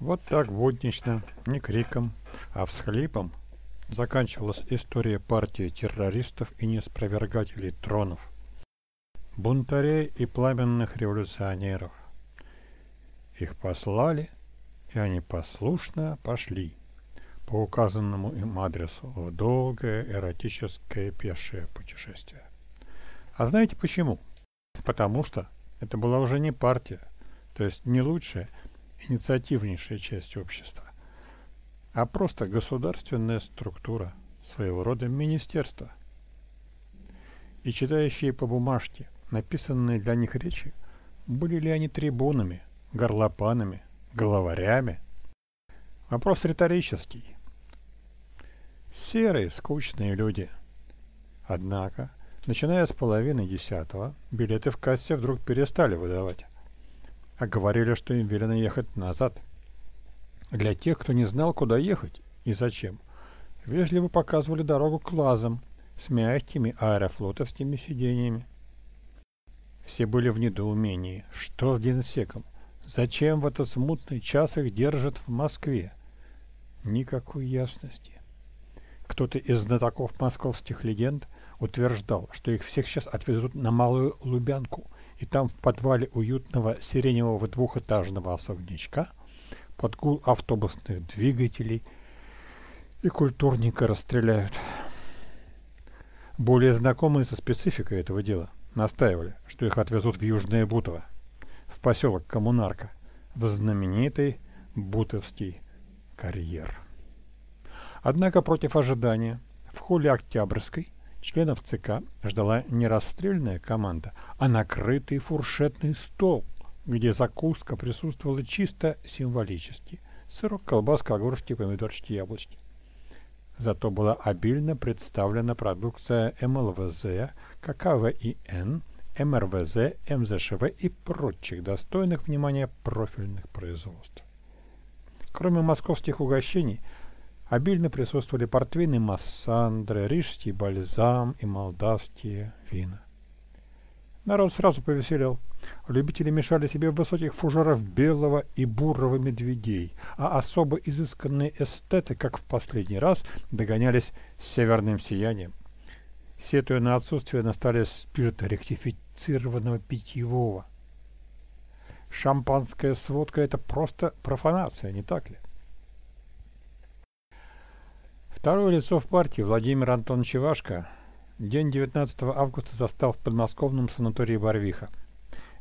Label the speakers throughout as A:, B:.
A: Вот так буднично, не криком, а всхлипом заканчивалась история партии террористов и неспровергателей тронов, бунтарей и пламенных революционеров. Их послали, и они послушно пошли по указанному им адресу в долгое эротическое пешее путешествие. А знаете почему? Потому что это была уже не партия, то есть не лучшая, инициативнейшая часть общества, а просто государственная структура, своего рода министерство. И читающие по бумажке написанные для них речи, были ли они трибунами, горлопанами, головарями? Вопрос риторический. Серые, скучные люди. Однако, начиная с половины десятого, билеты в кассе вдруг перестали выдавать, а говорили, что им велено ехать назад. Для тех, кто не знал, куда ехать и зачем, вежливо показывали дорогу к лазам с мягкими аэрофлотовскими сиденьями. Все были в недоумении. Что с генсеком? Зачем в этот смутный час их держат в Москве? Никакой ясности. Кто-то из знатоков московских легенд утверждал, что их всех сейчас отвезут на Малую Лубянку, и там в подвале уютного сиреневого двухэтажного особнячка под гул автобусных двигателей и культурника расстреляют. Более знакомые со спецификой этого дела настаивали, что их отвезут в Южное Бутово, в поселок Коммунарка, в знаменитый Бутовский карьер. Однако против ожидания в холле Октябрьской членов ЦК ждала не расстрельная команда, а накрытый фуршетный стол – где закуска присутствовала чисто символически. Сырок, колбаска, огурчики, помидорчики, яблочки. Зато была обильно представлена продукция МЛВЗ, ККВИН, МРВЗ, МЗШВ и прочих достойных внимания профильных производств. Кроме московских угощений, обильно присутствовали портвейны массандры, рижский бальзам и молдавские вина. Народ сразу повеселел. Любители мешали себе в высоких фужерах белого и бурого медведей, а особо изысканные эстеты, как в последний раз, догонялись северным сиянием. Сетуя на отсутствие на столе спирта ректифицированного питьевого. Шампанская сводка – это просто профанация, не так ли? Второе лицо в партии Владимир Антонович Ивашко день 19 августа застал в подмосковном санатории Барвиха –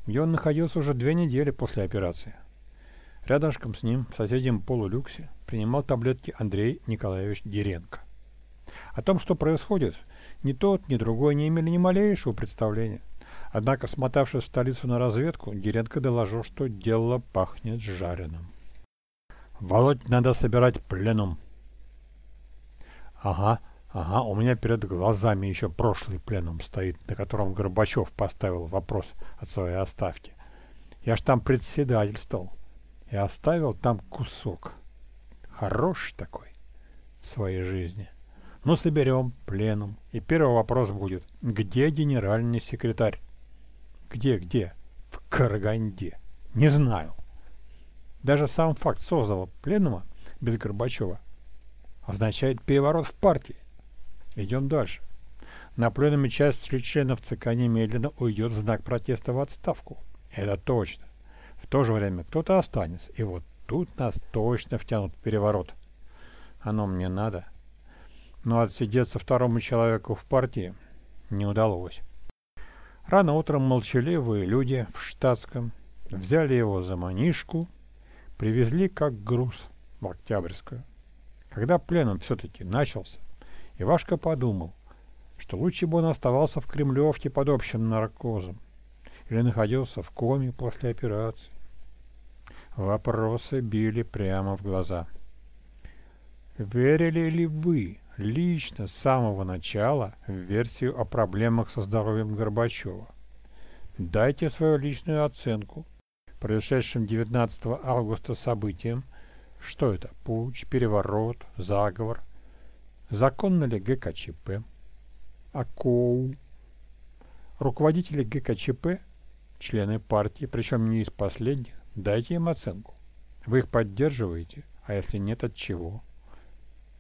A: где он находился уже две недели после операции. Рядышком с ним, в соседнем полулюксе, принимал таблетки Андрей Николаевич Деренко. О том, что происходит, ни тот, ни другой не имели ни малейшего представления. Однако, смотавшись в столицу на разведку, Деренко доложил, что дело пахнет жареным. «Володь надо собирать пленум». «Ага, Ага, у меня перед глазами еще прошлый пленум стоит, на котором Горбачев поставил вопрос от своей оставки. Я ж там председательствовал и оставил там кусок. Хороший такой в своей жизни. Ну, соберем пленум. И первый вопрос будет, где генеральный секретарь? Где, где? В Караганде. Не знаю. Даже сам факт созыва пленума без Горбачева означает переворот в партии. Идем дальше. На пленуме часть членов ЦК немедленно уйдет в знак протеста в отставку. Это точно. В то же время кто-то останется. И вот тут нас точно втянут в переворот. Оно мне надо. Но отсидеться второму человеку в партии не удалось. Рано утром молчаливые люди в штатском взяли его за манишку, привезли как груз в Октябрьскую. Когда пленум все-таки начался, Ивашка подумал, что лучше бы он оставался в Кремлевке под общим наркозом или находился в коме после операции. Вопросы били прямо в глаза. Верили ли вы лично с самого начала в версию о проблемах со здоровьем Горбачева? Дайте свою личную оценку происшедшим 19 августа событиям. Что это? Путь, переворот, заговор, Законно ли ГКЧП? АКОУ? Руководители ГКЧП, члены партии, причем не из последних, дайте им оценку. Вы их поддерживаете, а если нет, от чего?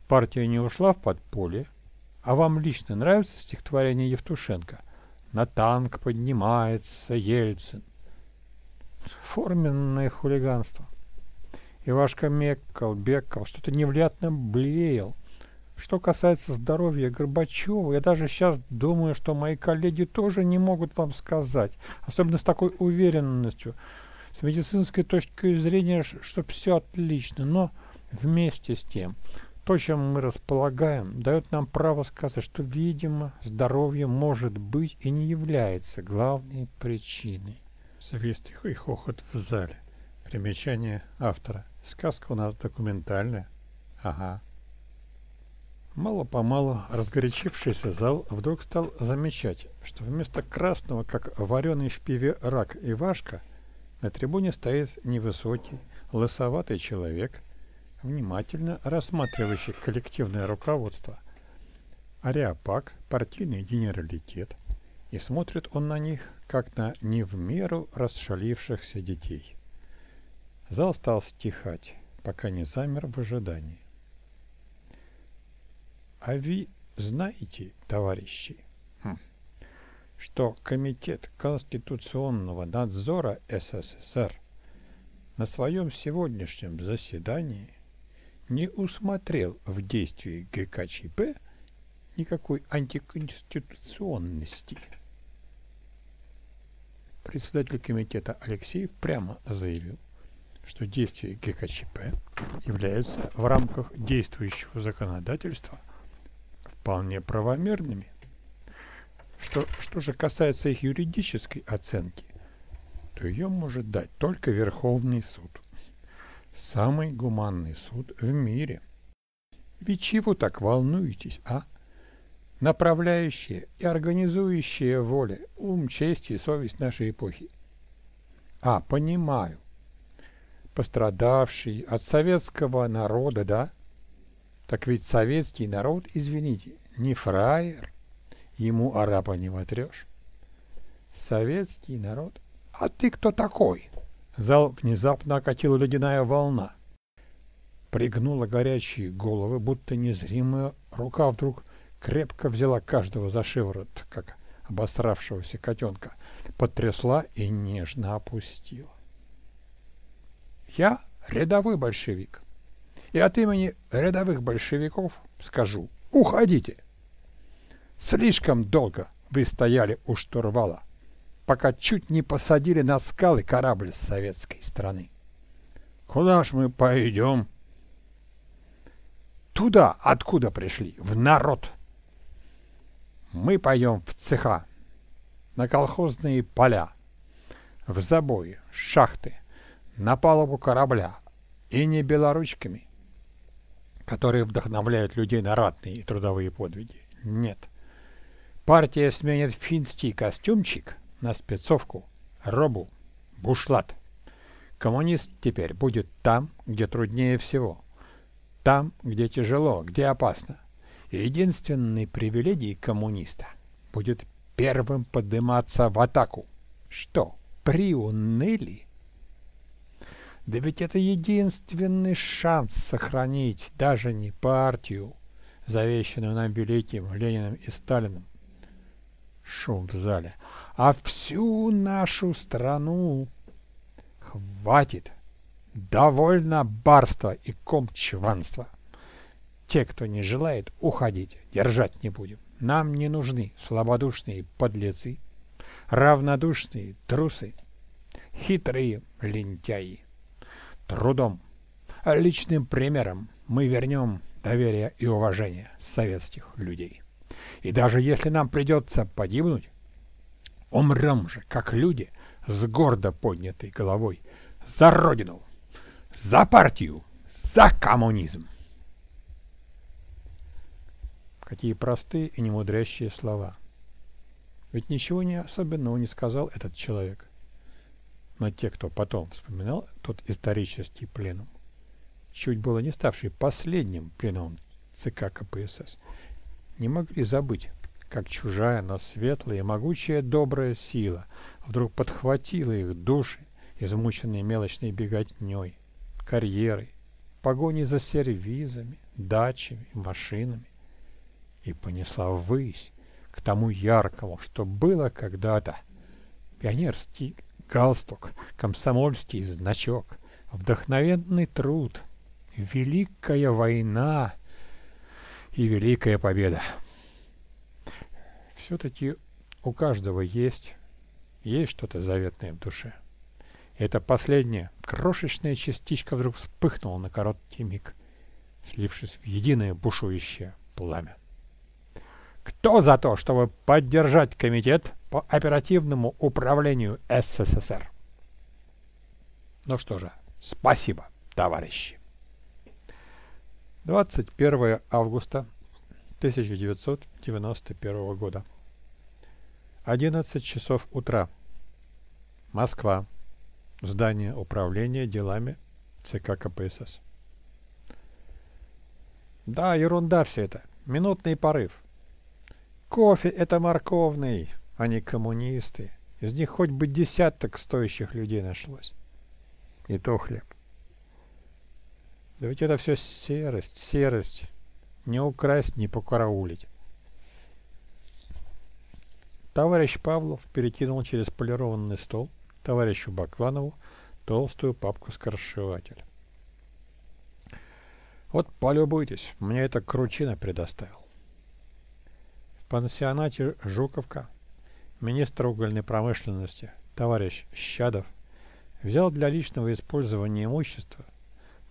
A: Партия не ушла в подполье, а вам лично нравится стихотворение Евтушенко? На танк поднимается Ельцин. Форменное хулиганство. Ивашка меккал, бекал, что-то невнятно блеял. Что касается здоровья Горбачева, я даже сейчас думаю, что мои коллеги тоже не могут вам сказать, особенно с такой уверенностью, с медицинской точки зрения, что все отлично, но вместе с тем, то, чем мы располагаем, дает нам право сказать, что, видимо, здоровье может быть и не является главной причиной. Свист и хохот в зале. Примечание автора. Сказка у нас документальная. Ага. Мало-помалу разгорячившийся зал вдруг стал замечать, что вместо красного, как вареный в пиве рак Ивашка, на трибуне стоит невысокий, лысоватый человек, внимательно рассматривающий коллективное руководство. Ариапак, партийный генералитет, и смотрит он на них, как на не в меру расшалившихся детей. Зал стал стихать, пока не замер в ожидании. А вы знаете, товарищи, хм, что Комитет Конституционного надзора СССР на своем сегодняшнем заседании не усмотрел в действии ГКЧП никакой антиконституционности. Председатель комитета Алексеев прямо заявил, что действия ГКЧП являются в рамках действующего законодательства вполне правомерными. Что, что же касается их юридической оценки, то ее может дать только Верховный суд. Самый гуманный суд в мире. Ведь чего так волнуетесь, а? Направляющая и организующая воля, ум, честь и совесть нашей эпохи. А, понимаю. Пострадавший от советского народа, да? Так ведь советский народ, извините, не фраер, ему арапа не вотрешь. Советский народ? А ты кто такой? Зал внезапно окатила ледяная волна. Пригнула горячие головы, будто незримая рука вдруг крепко взяла каждого за шиворот, как обосравшегося котенка, потрясла и нежно опустила. Я рядовой большевик. И от имени рядовых большевиков скажу «Уходите!» Слишком долго вы стояли у штурвала, пока чуть не посадили на скалы корабль с советской страны. Куда ж мы пойдем? Туда, откуда пришли, в народ. Мы пойдем в цеха, на колхозные поля, в забои, шахты, на палубу корабля, и не белоручками, которые вдохновляют людей на ратные и трудовые подвиги. Нет. Партия сменит финский костюмчик на спецовку, робу, бушлат. Коммунист теперь будет там, где труднее всего. Там, где тяжело, где опасно. И единственной привилегией коммуниста будет первым подниматься в атаку. Что, приуныли? Да ведь это единственный шанс сохранить даже не партию, завещанную нам великим Лениным и Сталиным. Шум в зале. А всю нашу страну. Хватит. Довольно барства и комчванства. Те, кто не желает, уходите. Держать не будем. Нам не нужны слабодушные подлецы, равнодушные трусы, хитрые лентяи трудом, личным примером мы вернем доверие и уважение советских людей. И даже если нам придется погибнуть, умрем же, как люди, с гордо поднятой головой, за Родину, за партию, за коммунизм. Какие простые и немудрящие слова. Ведь ничего не особенного не сказал этот человек но те, кто потом вспоминал тот исторический пленум, чуть было не ставший последним пленумом ЦК КПСС, не могли забыть, как чужая, но светлая и могучая добрая сила вдруг подхватила их души, измученные мелочной беготней, карьерой, погоней за сервизами, дачами машинами. И понесла ввысь, к тому яркому, что было когда-то. Пионерский галстук, комсомольский значок, вдохновенный труд, великая война и великая победа. Все-таки у каждого есть, есть что-то заветное в душе. Эта последняя, крошечная частичка вдруг вспыхнула на короткий миг, слившись в единое бушующее пламя. Кто за то, чтобы поддержать комитет по оперативному управлению СССР? Ну что же, спасибо, товарищи. 21 августа 1991 года. 11 часов утра. Москва. Здание управления делами ЦК КПСС. Да, ерунда все это. Минутный порыв. Кофе — это морковный, а не коммунисты. Из них хоть бы десяток стоящих людей нашлось. И то хлеб. Да ведь это все серость, серость. Не украсть, не покараулить. Товарищ Павлов перекинул через полированный стол товарищу Бакланову толстую папку скоршевателя. Вот полюбуйтесь, мне это Кручина предоставил пансионате «Жуковка» министр угольной промышленности товарищ Щадов взял для личного использования имущества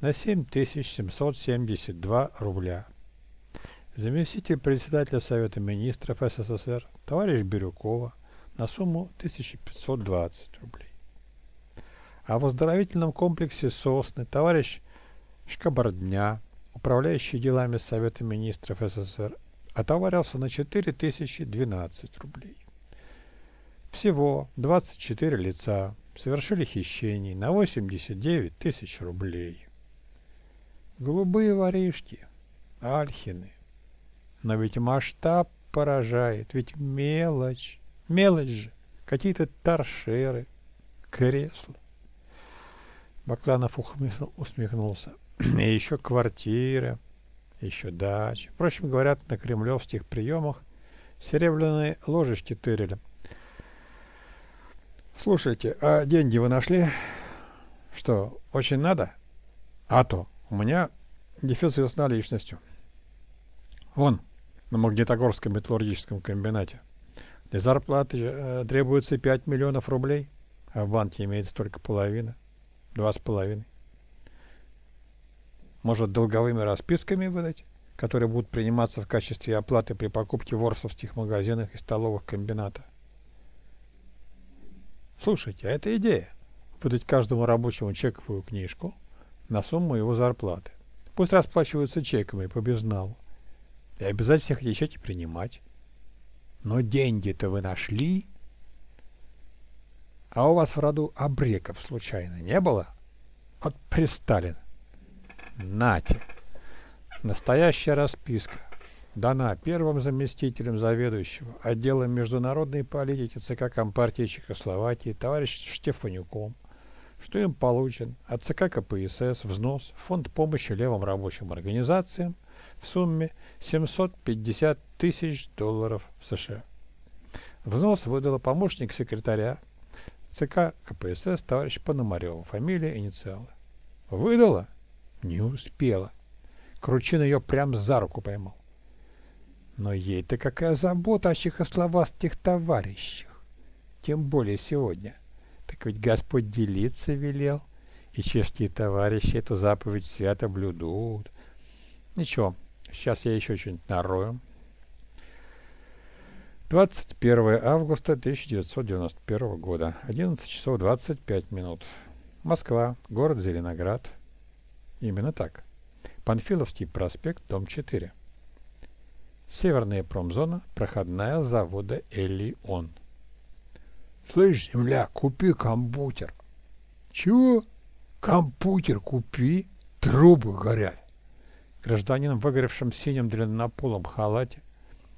A: на 7772 рубля. Заместитель председателя Совета министров СССР товарищ Бирюкова на сумму 1520 рублей. А в оздоровительном комплексе «Сосны» товарищ Шкабардня, управляющий делами Совета министров СССР отоварился на 4012 рублей. Всего 24 лица совершили хищений на 89 тысяч рублей. Голубые воришки, альхины. Но ведь масштаб поражает, ведь мелочь, мелочь же, какие-то торшеры, кресла. Бакланов усмехнулся. И еще квартира, еще дачи. Впрочем, говорят, на кремлевских приемах серебряные ложечки тырили. Слушайте, а деньги вы нашли? Что, очень надо? А то, у меня дефицит с наличностью. Вон, на Магнитогорском металлургическом комбинате. Для зарплаты э, требуется 5 миллионов рублей, а в банке имеется только половина, два с половиной. Может, долговыми расписками выдать, которые будут приниматься в качестве оплаты при покупке в ворсовских магазинах и столовых комбината. Слушайте, а это идея. Выдать каждому рабочему чековую книжку на сумму его зарплаты. Пусть расплачиваются чеками по безналу. И обязательно всех эти чеки принимать. Но деньги-то вы нашли? А у вас в роду обреков случайно не было? Вот при Сталин. Нате. Настоящая расписка дана первым заместителем заведующего отделом международной политики ЦК Компартии Чехословакии товарищем Штефанюком, что им получен от ЦК КПСС взнос в фонд помощи левым рабочим организациям в сумме 750 тысяч долларов США. Взнос выдала помощник секретаря ЦК КПСС товарищ Пономарева, фамилия, инициалы. Выдала? Не успела. Кручин ее прям за руку поймал. Но ей-то какая забота о чехословацких товарищах. Тем более сегодня. Так ведь Господь делиться велел, и чешские товарищи эту заповедь свято блюдут. Ничего, сейчас я еще что-нибудь нарою. 21 августа 1991 года, 11 часов 25 минут. Москва, город Зеленоград, Именно так. Панфиловский проспект, дом 4. Северная промзона, проходная завода Элион. Слышь, земля, купи компьютер. Чего? Компьютер купи, трубы горят. Гражданин в выгоревшем синем длиннополом халате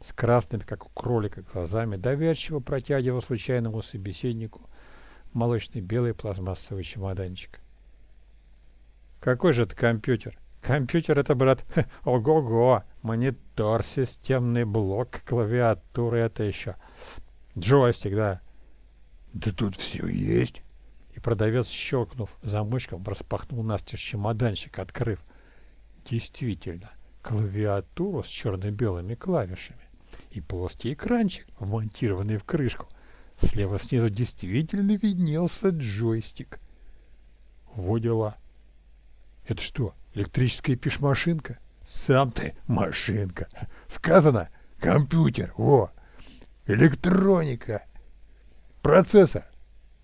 A: с красными, как у кролика, глазами, доверчиво протягивал случайному собеседнику молочный белый пластмассовый чемоданчик. Какой же это компьютер? Компьютер это, брат, ого-го, монитор, системный блок, клавиатура, это еще. Джойстик, да.
B: Да тут все есть.
A: И продавец, щелкнув замочком, распахнул настежь чемоданчик, открыв. Действительно, клавиатуру с черно-белыми клавишами и плоский экранчик, вмонтированный в крышку. Слева снизу действительно виднелся джойстик. Во дела. Это что, электрическая пишмашинка?
B: Сам ты машинка. Сказано компьютер. Во. Электроника. Процессор.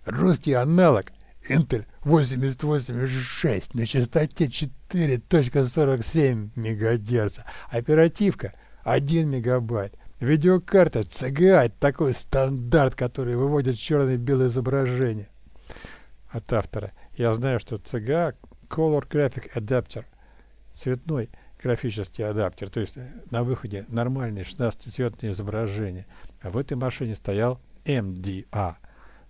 B: Русский аналог Intel 8086 на частоте 4.47 МГц. Оперативка 1 мегабайт. Видеокарта CGA – такой стандарт, который выводит черное-белое изображение.
A: От автора. Я знаю, что CGA – Color Graphic Adapter. Цветной графический адаптер. То есть на выходе нормальное 16-цветное изображение. А в этой машине стоял MDA.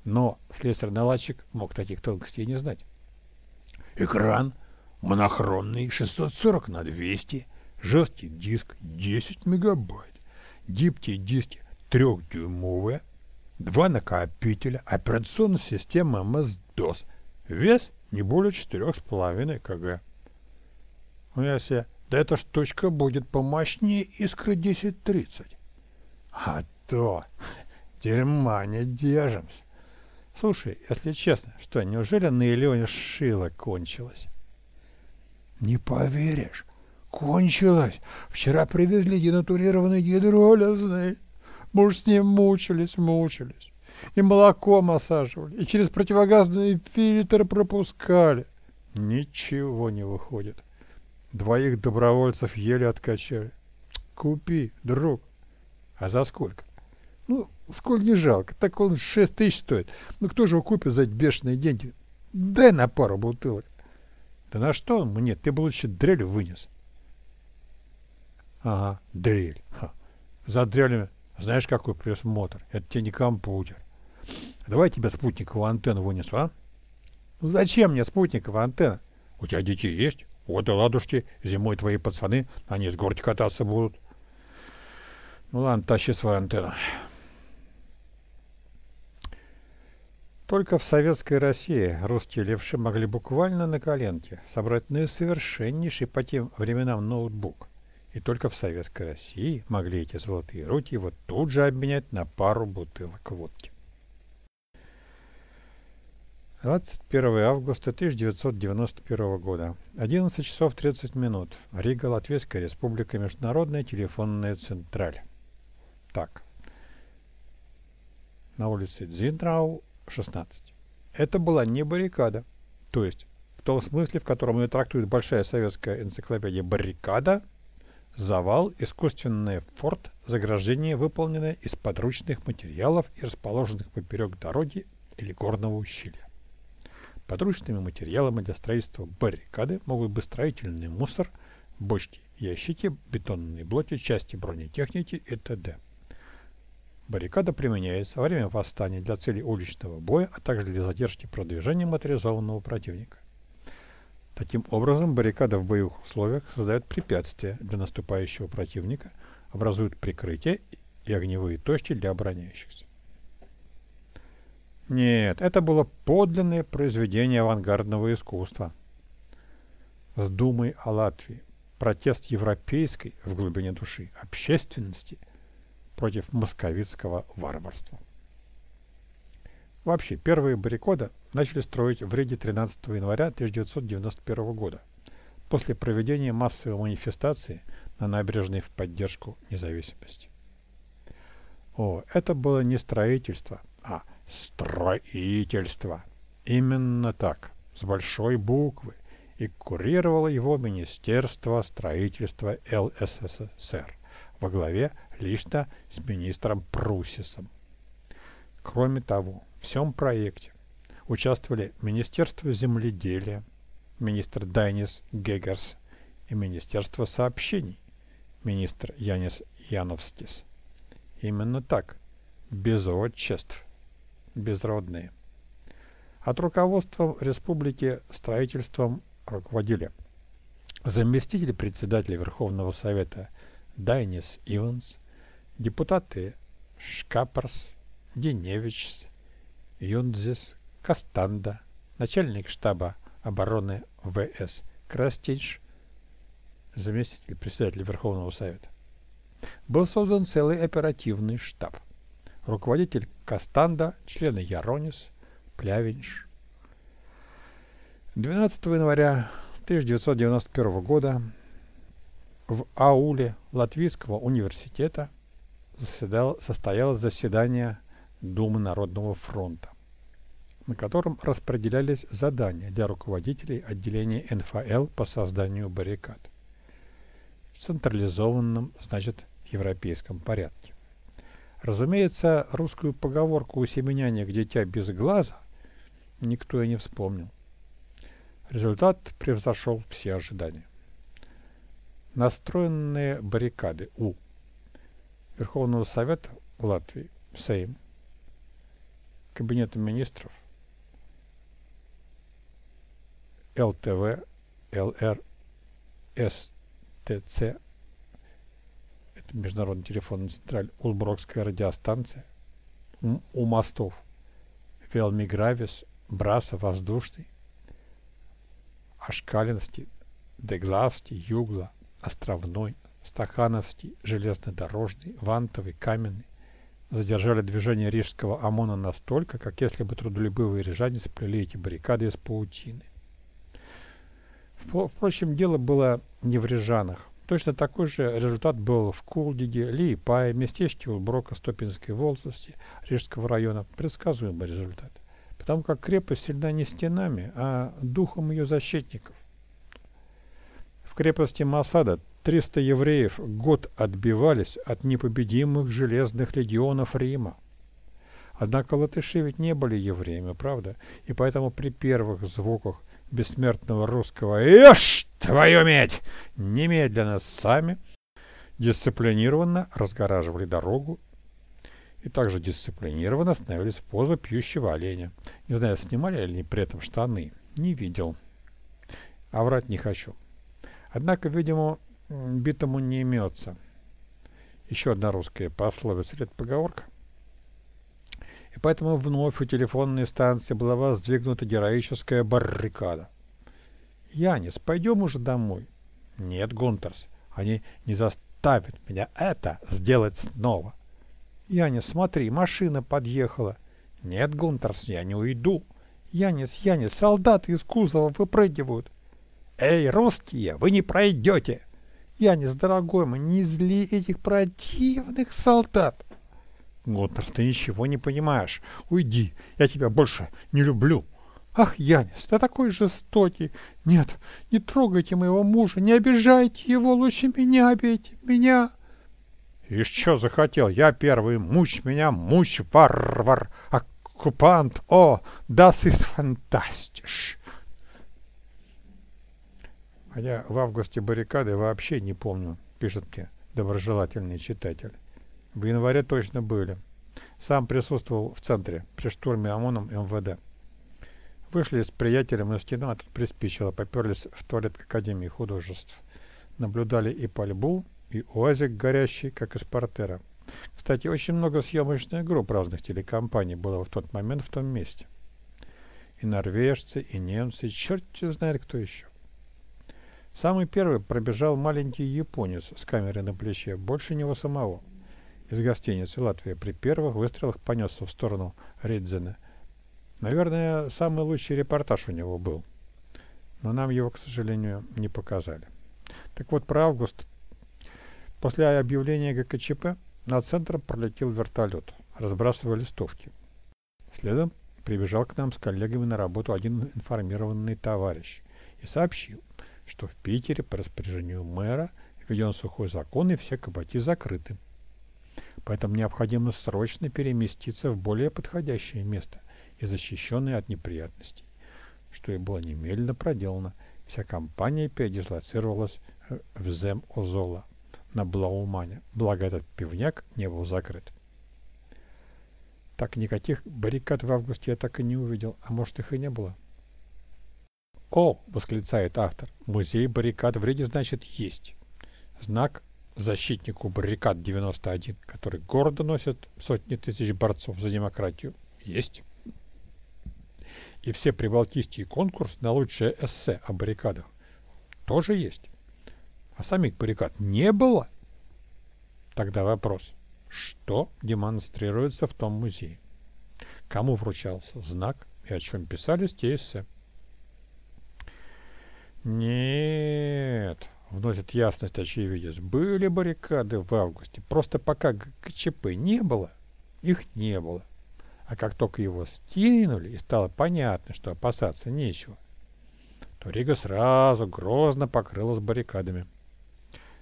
A: Но слесарь-наладчик мог таких тонкостей не знать.
B: Экран монохромный 640 на 200, жесткий диск 10 мегабайт дипти диски трехдюймовые, два накопителя, операционная система MS-DOS, вес не более 4,5 кг. Ну я себе, да эта штучка будет помощнее искры 1030. А то, дерьма не держимся. Слушай, если честно, что, неужели на Илеоне шило кончилось?
A: Не поверишь, Кончилось. Вчера привезли денатурированный гидролизный. Мы с ним мучились, мучились. И молоком осаживали, и через противогазный фильтр пропускали. Ничего не выходит. Двоих добровольцев еле откачали. Купи, друг. А за сколько? Ну, сколь не жалко. Так он 6 тысяч стоит. Ну, кто же его купит за эти бешеные деньги? Дай на пару бутылок. Да на что он мне? Ты бы лучше дрель вынес. Ага, дрель. Ха. За дрелями знаешь, какой присмотр? Это тебе не компьютер. Давай тебе спутниковую антенну вынесу, а? Ну зачем мне спутниковая антенна? У тебя дети есть? Вот и ладушки. Зимой твои пацаны, они с горки кататься будут. Ну ладно, тащи свою антенну. Только в советской России русские левши могли буквально на коленке собрать наисовершеннейший по тем временам ноутбук. И только в Советской России могли эти золотые руки вот тут же обменять на пару бутылок водки. 21 августа 1991 года. 11 часов 30 минут. Рига, Латвийская республика, Международная телефонная централь. Так. На улице Дзинтрау, 16. Это была не баррикада. То есть, в том смысле, в котором ее трактует большая советская энциклопедия «баррикада», Завал – искусственный форт, заграждение, выполненное из подручных материалов и расположенных поперек дороги или горного ущелья. Подручными материалами для строительства баррикады могут быть строительный мусор, бочки, ящики, бетонные блоки, части бронетехники и т.д. Баррикада применяется во время восстания для целей уличного боя, а также для задержки продвижения моторизованного противника. Таким образом, баррикада в боевых условиях создает препятствия для наступающего противника, образует прикрытие и огневые точки для обороняющихся. Нет, это было подлинное произведение авангардного искусства. С думой о Латвии. Протест европейской, в глубине души, общественности против московитского варварства. Вообще, первые баррикады начали строить в Риге 13 января 1991 года, после проведения массовой манифестации на набережной в поддержку независимости. О, это было не строительство, а строительство. Именно так, с большой буквы, и курировало его Министерство строительства ЛССР во главе лично с министром Прусисом. Кроме того, в всем проекте участвовали Министерство земледелия, министр Дайнис Гегерс и Министерство сообщений, министр Янис Яновстис. Именно так, без отчеств, безродные. От руководства республики строительством руководили заместитель председателя Верховного Совета Дайнис Иванс, депутаты Шкаперс, Деневичс, Юнзис, Кастанда, начальник штаба обороны ВС Крастинш, заместитель председателя Верховного Совета. Был создан целый оперативный штаб. Руководитель Кастанда, члены Яронис, Плявинш. 12 января 1991 года в ауле Латвийского университета заседал, состоялось заседание Думы Народного фронта, на котором распределялись задания для руководителей отделения НФЛ по созданию баррикад в централизованном, значит, европейском порядке. Разумеется, русскую поговорку у семеняния к дитя без глаза никто и не вспомнил. Результат превзошел все ожидания. Настроенные баррикады у Верховного Совета Латвии, Сейм, Кабинета министров, ЛТВ, ЛР, СТЦ, это Международный телефонный централь, Улброкская радиостанция, у мостов, Велмигравис, Браса, Воздушный, Ашкалинский, Деглавский, Югла, Островной, Стахановский, Железнодорожный, Вантовый, Каменный задержали движение рижского ОМОНа настолько, как если бы трудолюбивые рижане сплели эти баррикады из паутины. Впрочем, дело было не в рижанах. Точно такой же результат был в Кулдиге, Лиепае, местечке Улброка Стопинской волости Рижского района. Предсказуемый результат. Потому как крепость сильна не стенами, а духом ее защитников. В крепости Масада 300 евреев год отбивались от непобедимых железных легионов Рима. Однако латыши ведь не были евреями, правда? И поэтому при первых звуках бессмертного русского «Ешь, твою медь!» немедленно сами дисциплинированно разгораживали дорогу и также дисциплинированно становились в позу пьющего оленя. Не знаю, снимали ли они при этом штаны. Не видел. А врать не хочу. Однако, видимо, битому не имется. Еще одна русская пословица или поговорка. И поэтому вновь у телефонной станции была воздвигнута героическая баррикада. «Янис, пойдем уже домой». «Нет, Гунтерс, они не заставят меня это сделать снова». «Янис, смотри, машина подъехала». «Нет, Гунтерс, я не уйду». «Янис, Янис, солдаты из кузова выпрыгивают». «Эй, русские, вы не пройдете!» Янис, дорогой мой, не зли этих противных солдат. Гунтер, ты ничего не понимаешь. Уйди, я тебя больше не люблю. Ах, Янис, ты такой жестокий. Нет, не трогайте моего мужа, не обижайте его, лучше меня обейте, меня. И что захотел? Я первый, муч меня, муч, варвар, оккупант. О, das ist fantastisch. А я в августе баррикады вообще не помню, пишет мне доброжелательный читатель. В январе точно были. Сам присутствовал в центре при штурме ОМОНом МВД. Вышли с приятелем на стену, а тут приспичило, поперлись в туалет Академии художеств. Наблюдали и пальбу, и уазик горящий, как из портера. Кстати, очень много съемочных групп разных телекомпаний было в тот момент в том месте. И норвежцы, и немцы, и черт знает кто еще. Самый первый пробежал маленький японец с камерой на плече, больше него самого. Из гостиницы Латвия при первых выстрелах понесся в сторону Ридзена. Наверное, самый лучший репортаж у него был. Но нам его, к сожалению, не показали. Так вот, про август. После объявления ГКЧП над центром пролетел вертолет, разбрасывая листовки. Следом прибежал к нам с коллегами на работу один информированный товарищ и сообщил, что в Питере по распоряжению мэра введен сухой закон и все кабаки закрыты. Поэтому необходимо срочно переместиться в более подходящее место и защищенное от неприятностей, что и было немедленно проделано. Вся компания передислоцировалась э, в Зем-Озола на Блаумане, благо этот пивняк не был закрыт. Так никаких баррикад в августе я так и не увидел, а может их и не было. О, восклицает автор, музей баррикад в Риге значит есть. Знак защитнику баррикад 91, который гордо носит сотни тысяч борцов за демократию, есть. И все прибалтийские конкурсы на лучшее эссе о баррикадах тоже есть. А самих баррикад не было. Тогда вопрос, что демонстрируется в том музее? Кому вручался знак и о чем писались те эссе? Нет, вносит ясность очевидец. Были баррикады в августе. Просто пока ГЧП не было, их не было. А как только его стянули и стало понятно, что опасаться нечего, то Рига сразу грозно покрылась баррикадами.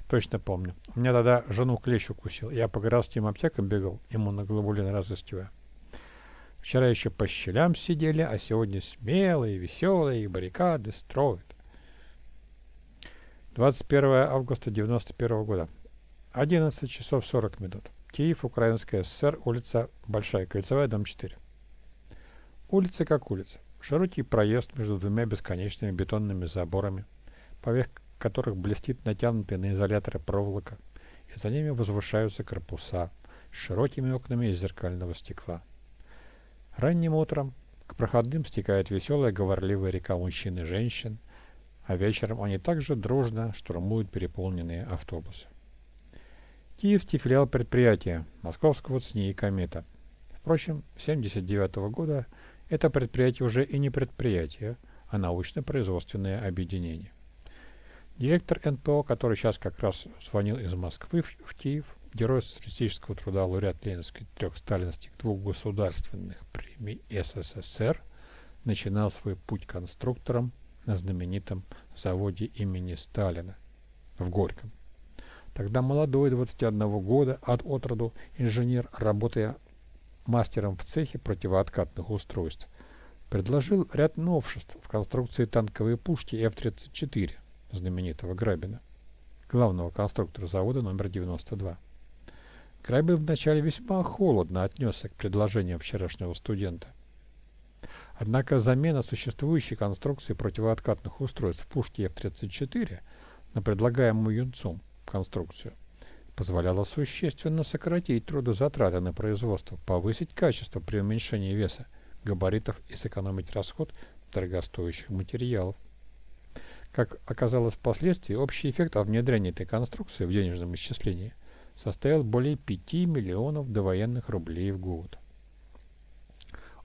A: Точно помню. У меня тогда жену клещ укусил. Я по городским аптекам бегал, иммуноглобулин разыскивая. Вчера еще по щелям сидели, а сегодня смелые, веселые, и баррикады строят. 21 августа 91 года. 11 часов 40 минут. Киев, Украинская ССР, улица Большая Кольцевая, дом 4. Улица как улица. Широкий проезд между двумя бесконечными бетонными заборами, поверх которых блестит натянутая на изоляторы проволока, и за ними возвышаются корпуса с широкими окнами из зеркального стекла. Ранним утром к проходным стекает веселая говорливая река мужчин и женщин – а вечером они также дружно штурмуют переполненные автобусы. Киевский филиал предприятия Московского ЦНИ и Комета. Впрочем, с 1979 года это предприятие уже и не предприятие, а научно-производственное объединение. Директор НПО, который сейчас как раз звонил из Москвы в, в Киев, герой социалистического труда, лауреат Ленинской трех сталинских двух государственных премий СССР, начинал свой путь конструктором на знаменитом заводе имени Сталина в Горьком. Тогда молодой, 21 года, от отроду инженер, работая мастером в цехе противооткатных устройств, предложил ряд новшеств в конструкции танковой пушки F-34 знаменитого Грабина, главного конструктора завода номер 92. Грабин вначале весьма холодно отнесся к предложениям вчерашнего студента – Однако замена существующей конструкции противооткатных устройств пушки F-34 на предлагаемую юнцом конструкцию позволяла существенно сократить трудозатраты на производство, повысить качество при уменьшении веса габаритов и сэкономить расход дорогостоящих материалов. Как оказалось впоследствии, общий эффект от внедрения этой конструкции в денежном исчислении составил более 5 миллионов довоенных рублей в год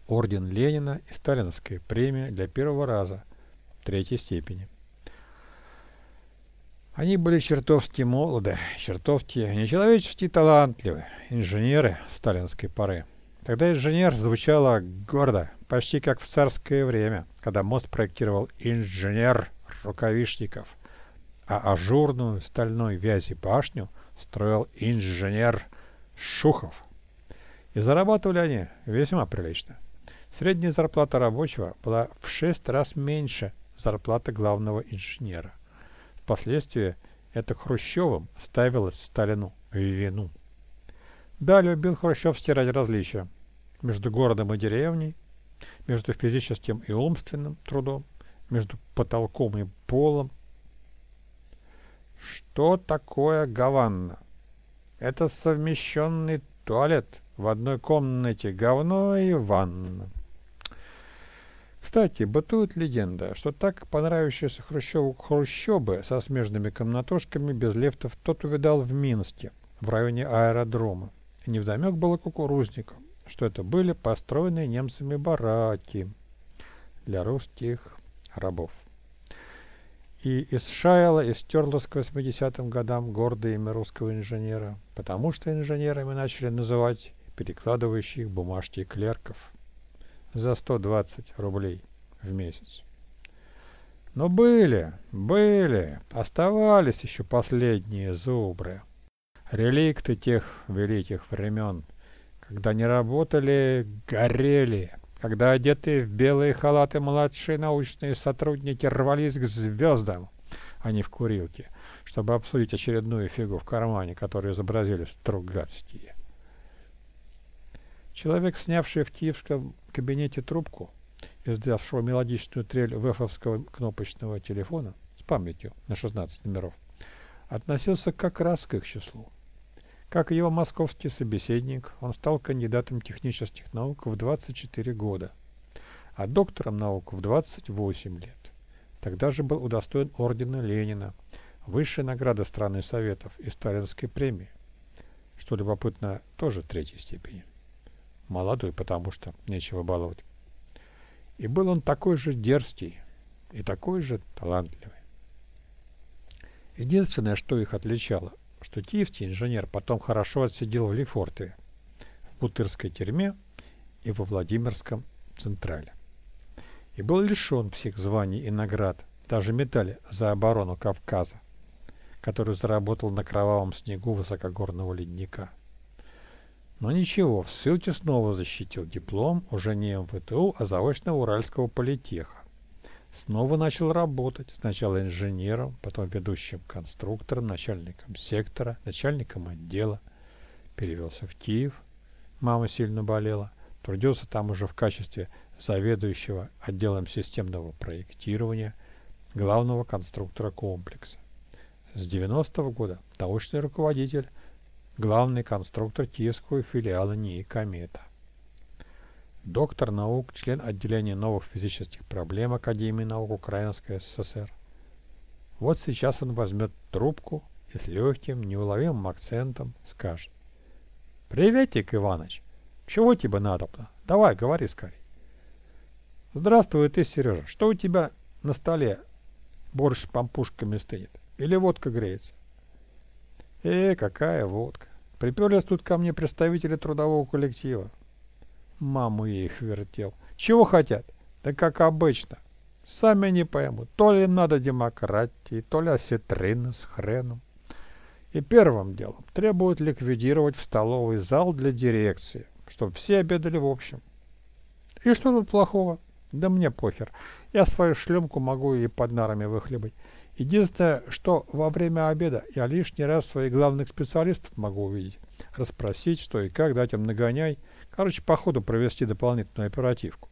A: орден Ленина и сталинская премия для первого раза третьей степени. Они были чертовски молоды, чертовски нечеловечески талантливы, инженеры сталинской поры. Тогда инженер звучало гордо, почти как в царское время, когда мост проектировал инженер Рукавишников, а ажурную стальной вязи башню строил инженер Шухов. И зарабатывали они весьма прилично. Средняя зарплата рабочего была в шесть раз меньше зарплаты главного инженера. Впоследствии это Хрущевым ставилось Сталину в вину. Да, любил Хрущев стирать различия между городом и деревней, между физическим и умственным трудом, между потолком и полом. Что такое Гаванна? Это совмещенный туалет в одной комнате говно и ванна. Кстати, бытует легенда, что так понравившиеся Хрущеву хрущобы со смежными комнатушками без лифтов тот увидал в Минске, в районе аэродрома. И невдомек было кукурузникам, что это были построенные немцами бараки для русских рабов. И исшаяло и стерлось к 80-м годам гордое имя русского инженера, потому что инженерами начали называть перекладывающих бумажки клерков – за 120 рублей в месяц. Но были, были, оставались еще последние зубры. Реликты тех великих времен, когда не работали, горели, когда одетые в белые халаты младшие научные сотрудники рвались к звездам, а не в курилке, чтобы обсудить очередную фигу в кармане, которую изобразили Стругацкие. Человек, снявший в киевском кабинете трубку издавшего мелодичную трель вэфовского кнопочного телефона с памятью на 16 номеров, относился как раз к их числу. Как его московский собеседник, он стал кандидатом технических наук в 24 года, а доктором наук в 28 лет. Тогда же был удостоен ордена Ленина, высшей награды страны Советов и сталинской премии, что любопытно, тоже третьей степени. Молодой, потому что нечего баловать. И был он такой же дерзкий и такой же талантливый. Единственное, что их отличало, что киевский инженер потом хорошо отсидел в Лефортове, в Бутырской тюрьме и во Владимирском Централе. И был лишен всех званий и наград, даже медали за оборону Кавказа, которую заработал на кровавом снегу высокогорного ледника. Но ничего, в ссылке снова защитил диплом уже не МВТУ, а заочно Уральского политеха. Снова начал работать, сначала инженером, потом ведущим конструктором, начальником сектора, начальником отдела. Перевелся в Киев, мама сильно болела, трудился там уже в качестве заведующего отделом системного проектирования, главного конструктора комплекса. С 90 -го года научный руководитель главный конструктор киевского филиала НИИ «Комета». Доктор наук, член отделения новых физических проблем Академии наук Украинской ССР. Вот сейчас он возьмет трубку и с легким, неуловимым акцентом скажет. «Приветик, Иваныч! Чего тебе надо? Давай, говори скорее!» «Здравствуй, ты, Сережа! Что у тебя на столе? Борщ с пампушками стынет? Или водка греется?» Э, какая водка. Приперлись тут ко мне представители трудового коллектива. Маму я их вертел. Чего хотят? Да как обычно. Сами не поймут. То ли им надо демократии, то ли осетрины с хреном. И первым делом требуют ликвидировать в столовый зал для дирекции, чтобы все обедали в общем. И что тут плохого? Да мне похер. Я свою шлемку могу и под нарами выхлебать. Единственное, что во время обеда я лишний раз своих главных специалистов могу увидеть, расспросить, что и как, дать им нагоняй. Короче, по ходу провести дополнительную оперативку.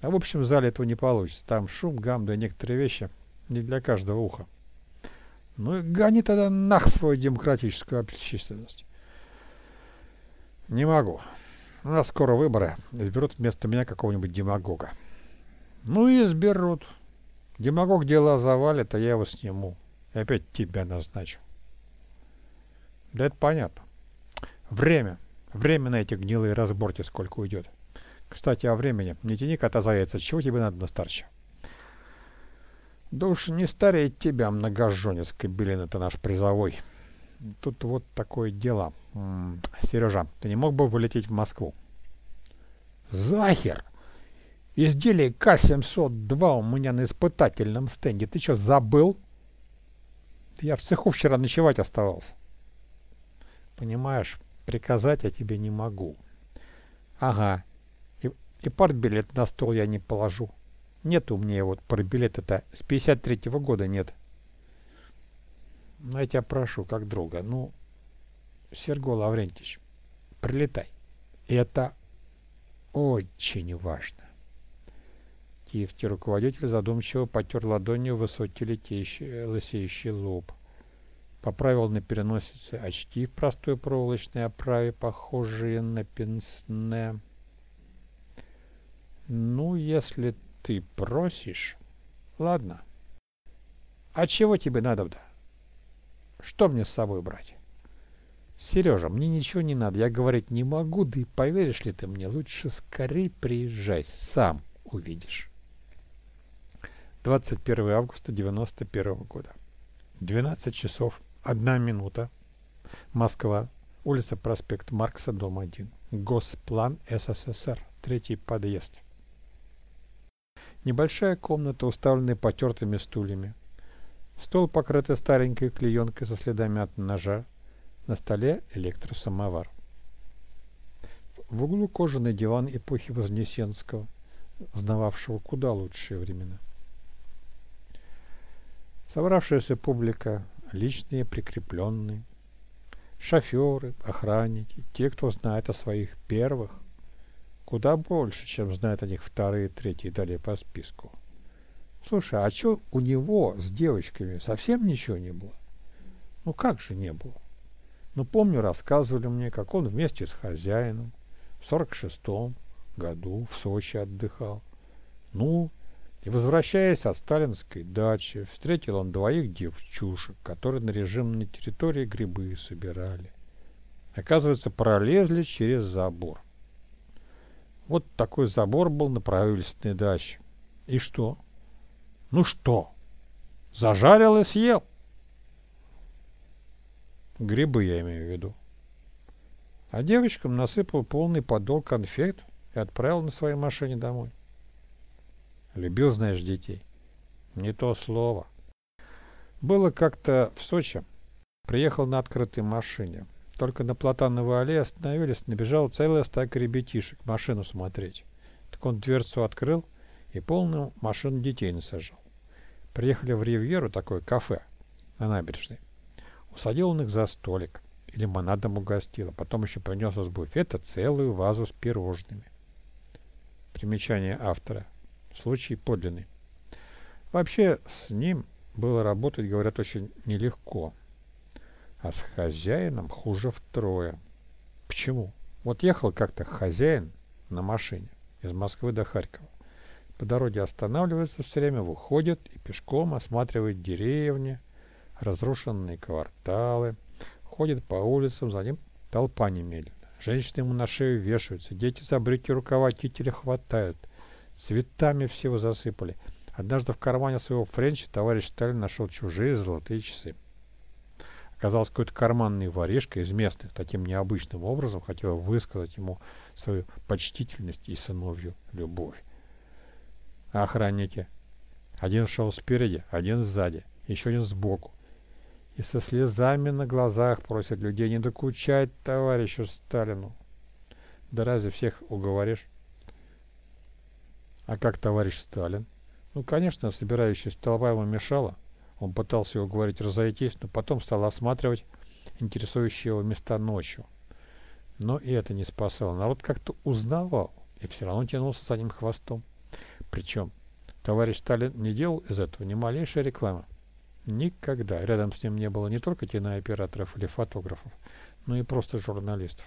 A: А в общем, в зале этого не получится. Там шум, гам, да некоторые вещи не для каждого уха. Ну и гони тогда нах свою демократическую общественность. Не могу. У нас скоро выборы. Изберут вместо меня какого-нибудь демагога. Ну и изберут. Демагог дела завалит, а я его сниму. И опять тебя назначу. Да это понятно. Время. Время на эти гнилые разборки сколько уйдет. Кстати, о времени. Не тяни кота заяца. Чего тебе надо на старче? Да уж не стареет тебя, многоженец, кобелин, наш призовой. Тут вот такое дело. М -м, Сережа, ты не мог бы вылететь в Москву? Захер! Изделие К-702 у меня на испытательном стенде. Ты что, забыл? Я в цеху вчера ночевать оставался. Понимаешь, приказать я тебе не могу. Ага. И, и партбилет на стол я не положу. Нет у меня вот партбилета-то с 53-го года нет. Ну, я тебя прошу, как друга, ну, Серго Лаврентьевич, прилетай. Это очень важно. Киевский руководитель задумчиво потер ладонью высокий летящий, лысеющий лоб. Поправил на переносице очки в простой проволочной оправе, похожие на пенсне. «Ну, если ты просишь...» «Ладно. А чего тебе надо-то? Что мне с собой брать?» «Сережа, мне ничего не надо, я говорить не могу, да и поверишь ли ты мне, лучше скорее приезжай, сам увидишь». 21 августа 91 года. 12 часов 1 минута. Москва. Улица проспект Маркса, дом 1. Госплан СССР. Третий подъезд. Небольшая комната, уставленная потертыми стульями. Стол, покрытый старенькой клеенкой со следами от ножа. На столе электросамовар. В углу кожаный диван эпохи Вознесенского, знававшего куда лучшие времена. Собравшаяся публика, личные прикрепленные, шоферы, охранники, те, кто знает о своих первых, куда больше, чем знают о них вторые, третьи и далее по списку. Слушай, а что у него с девочками совсем ничего не было? Ну как же не было? Ну помню, рассказывали мне, как он вместе с хозяином в 46-м году в Сочи отдыхал. Ну, и возвращаясь от сталинской дачи, встретил он двоих девчушек, которые на режимной территории грибы собирали. Оказывается, пролезли через забор. Вот такой забор был на правительственной даче. И что? Ну что? Зажарил и съел. Грибы я имею в виду. А девочкам насыпал полный подол конфет и отправил на своей машине домой. Любил, знаешь, детей. Не то слово. Было как-то в Сочи. Приехал на открытой машине. Только на Платановой аллее остановились, набежала целая стайка ребятишек машину смотреть. Так он дверцу открыл и полную машину детей насажал. Приехали в Ривьеру, такое кафе на набережной. Усадил он их за столик и лимонадом угостил, а потом еще принес из буфета целую вазу с пирожными. Примечание автора. Случай подлинный. Вообще с ним было работать, говорят, очень нелегко. А с хозяином хуже втрое. Почему? Вот ехал как-то хозяин на машине из Москвы до Харькова. По дороге останавливается все время, выходит и пешком осматривает деревни, разрушенные кварталы, ходит по улицам, за ним толпа немедленно. Женщины ему на шею вешаются, дети за брюки рукава кителя хватают – Цветами всего засыпали. Однажды в кармане своего френча товарищ Сталин нашел чужие золотые часы. Оказалось, какой-то карманный воришка из местных таким необычным образом хотел высказать ему свою почтительность и сыновью любовь. А охранники? Один шел спереди, один сзади, еще один сбоку. И со слезами на глазах просят людей не докучать товарищу Сталину. Да разве всех уговоришь? А как товарищ Сталин? Ну, конечно, собирающаяся толпа ему мешала. Он пытался его говорить разойтись, но потом стал осматривать интересующие его места ночью. Но и это не спасало. Народ как-то узнавал и все равно тянулся за ним хвостом. Причем товарищ Сталин не делал из этого ни малейшей рекламы. Никогда рядом с ним не было не только кинооператоров или фотографов, но и просто журналистов.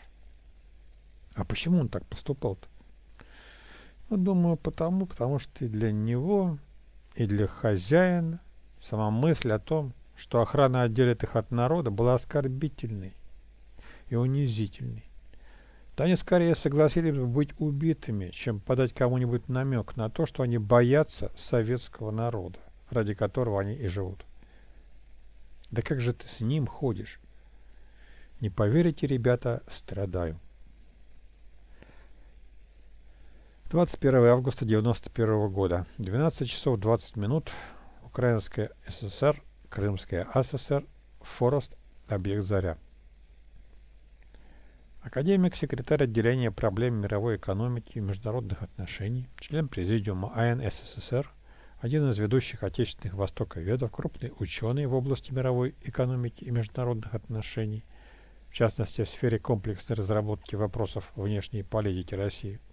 A: А почему он так поступал-то? Ну, думаю, потому, потому что и для него, и для хозяина сама мысль о том, что охрана отделит их от народа, была оскорбительной и унизительной. Да они скорее согласились бы быть убитыми, чем подать кому-нибудь намек на то, что они боятся советского народа, ради которого они и живут. Да как же ты с ним ходишь? Не поверите, ребята, страдаю. 21 августа 1991 года, 12 часов 20 минут, Украинская ССР, Крымская АССР, Форест, объект «Заря». Академик, секретарь отделения проблем мировой экономики и международных отношений, член президиума АН СССР, один из ведущих отечественных востоковедов, крупный ученый в области мировой экономики и международных отношений, в частности в сфере комплексной разработки вопросов внешней политики России –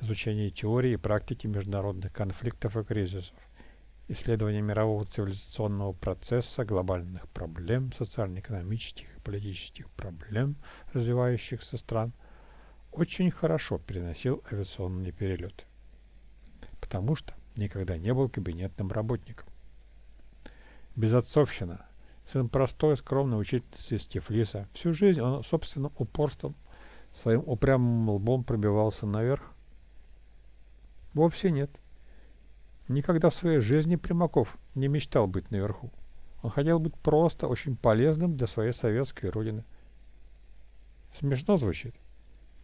A: изучение теории и практики международных конфликтов и кризисов, исследование мирового цивилизационного процесса, глобальных проблем, социально-экономических и политических проблем развивающихся стран, очень хорошо переносил авиационные перелеты, потому что никогда не был кабинетным работником. Безотцовщина. Сын простой, скромной учительницы из Тифлиса. Всю жизнь он собственным упорством, своим упрямым лбом пробивался наверх, Вовсе нет. Никогда в своей жизни Примаков не мечтал быть наверху. Он хотел быть просто очень полезным для своей советской родины. Смешно звучит,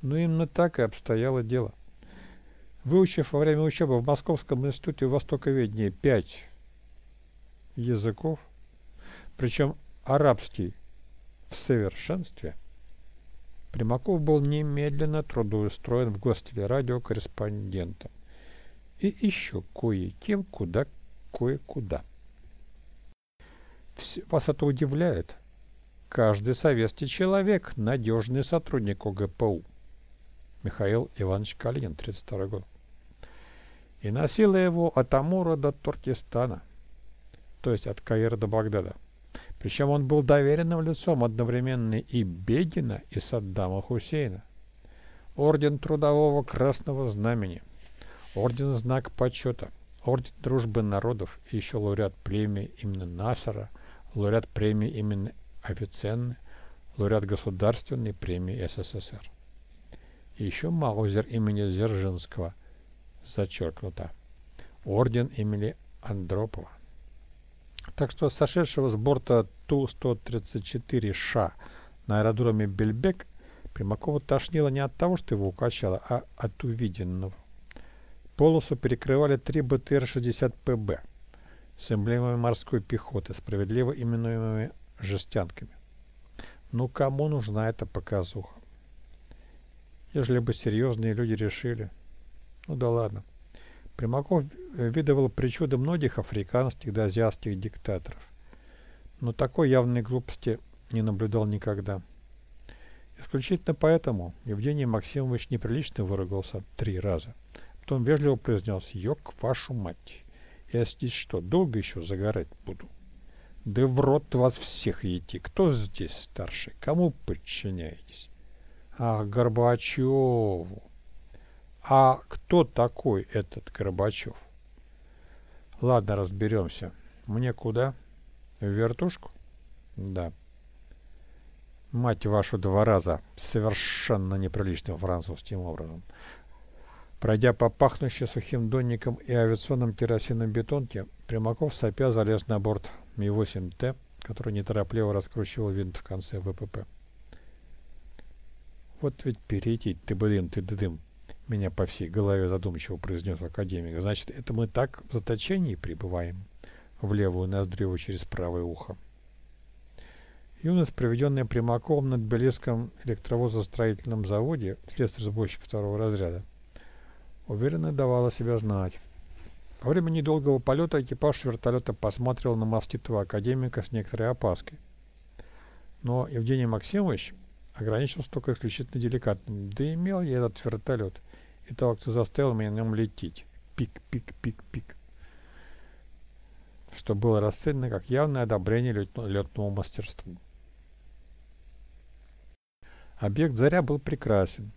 A: но именно так и обстояло дело. Выучив во время учебы в Московском институте востоковедения пять языков, причем арабский в совершенстве, Примаков был немедленно трудоустроен в гостелерадио корреспондентом и еще кое-кем куда кое-куда. Вас это удивляет? Каждый советский человек – надежный сотрудник ОГПУ. Михаил Иванович Калинин, 32 год. И носила его от Амура до Туркестана, то есть от Каира до Багдада. Причем он был доверенным лицом одновременно и Бегина, и Саддама Хусейна. Орден Трудового Красного Знамени, Орден Знак Почета, Орден Дружбы Народов и еще лауреат премии имени Насара, лауреат премии имени Авиценны, лауреат Государственной премии СССР. И еще Маузер имени Дзержинского, зачеркнуто. Орден имени Андропова. Так что сошедшего с борта Ту-134Ш на аэродроме Бельбек Примакова тошнило не от того, что его укачало, а от увиденного. Полосу перекрывали три БТР-60ПБ с эмблемами морской пехоты, справедливо именуемыми жестянками. Ну, кому нужна эта показуха? Ежели бы серьезные люди решили. Ну да ладно. Примаков видывал причуды многих африканских да азиатских диктаторов. Но такой явной глупости не наблюдал никогда. Исключительно поэтому Евгений Максимович неприлично выругался три раза. Потом вежливо произнес «Ёк, вашу мать! Я здесь что, долго еще загорать буду?» «Да в рот вас всех идти! Кто здесь старший? Кому подчиняетесь?» «Ах, Горбачеву!» А кто такой этот Горбачев? Ладно, разберемся. Мне куда? В вертушку? Да. Мать вашу два раза, совершенно неприличным французским образом. Пройдя по пахнущей сухим донником и авиационным керосином бетонке, Примаков сопя залез на борт Ми-8Т, который неторопливо раскручивал винт в конце ВПП. Вот ведь перейти, ты блин, ты дым, меня по всей голове задумчиво произнес академик. Значит, это мы так в заточении пребываем? В левую ноздрю через правое ухо. Юность, проведенная Примаковым на Тбилисском электровозостроительном заводе, слесарь-сборщик второго разряда, уверенно давала себя знать. Во время недолгого полета экипаж вертолета посмотрел на маститого академика с некоторой опаской. Но Евгений Максимович ограничился только исключительно деликатным. Да имел я этот вертолет и того, кто заставил меня на нем лететь. Пик, пик, пик, пик. Что было расценено как явное одобрение летному мастерству. Объект «Заря» был прекрасен.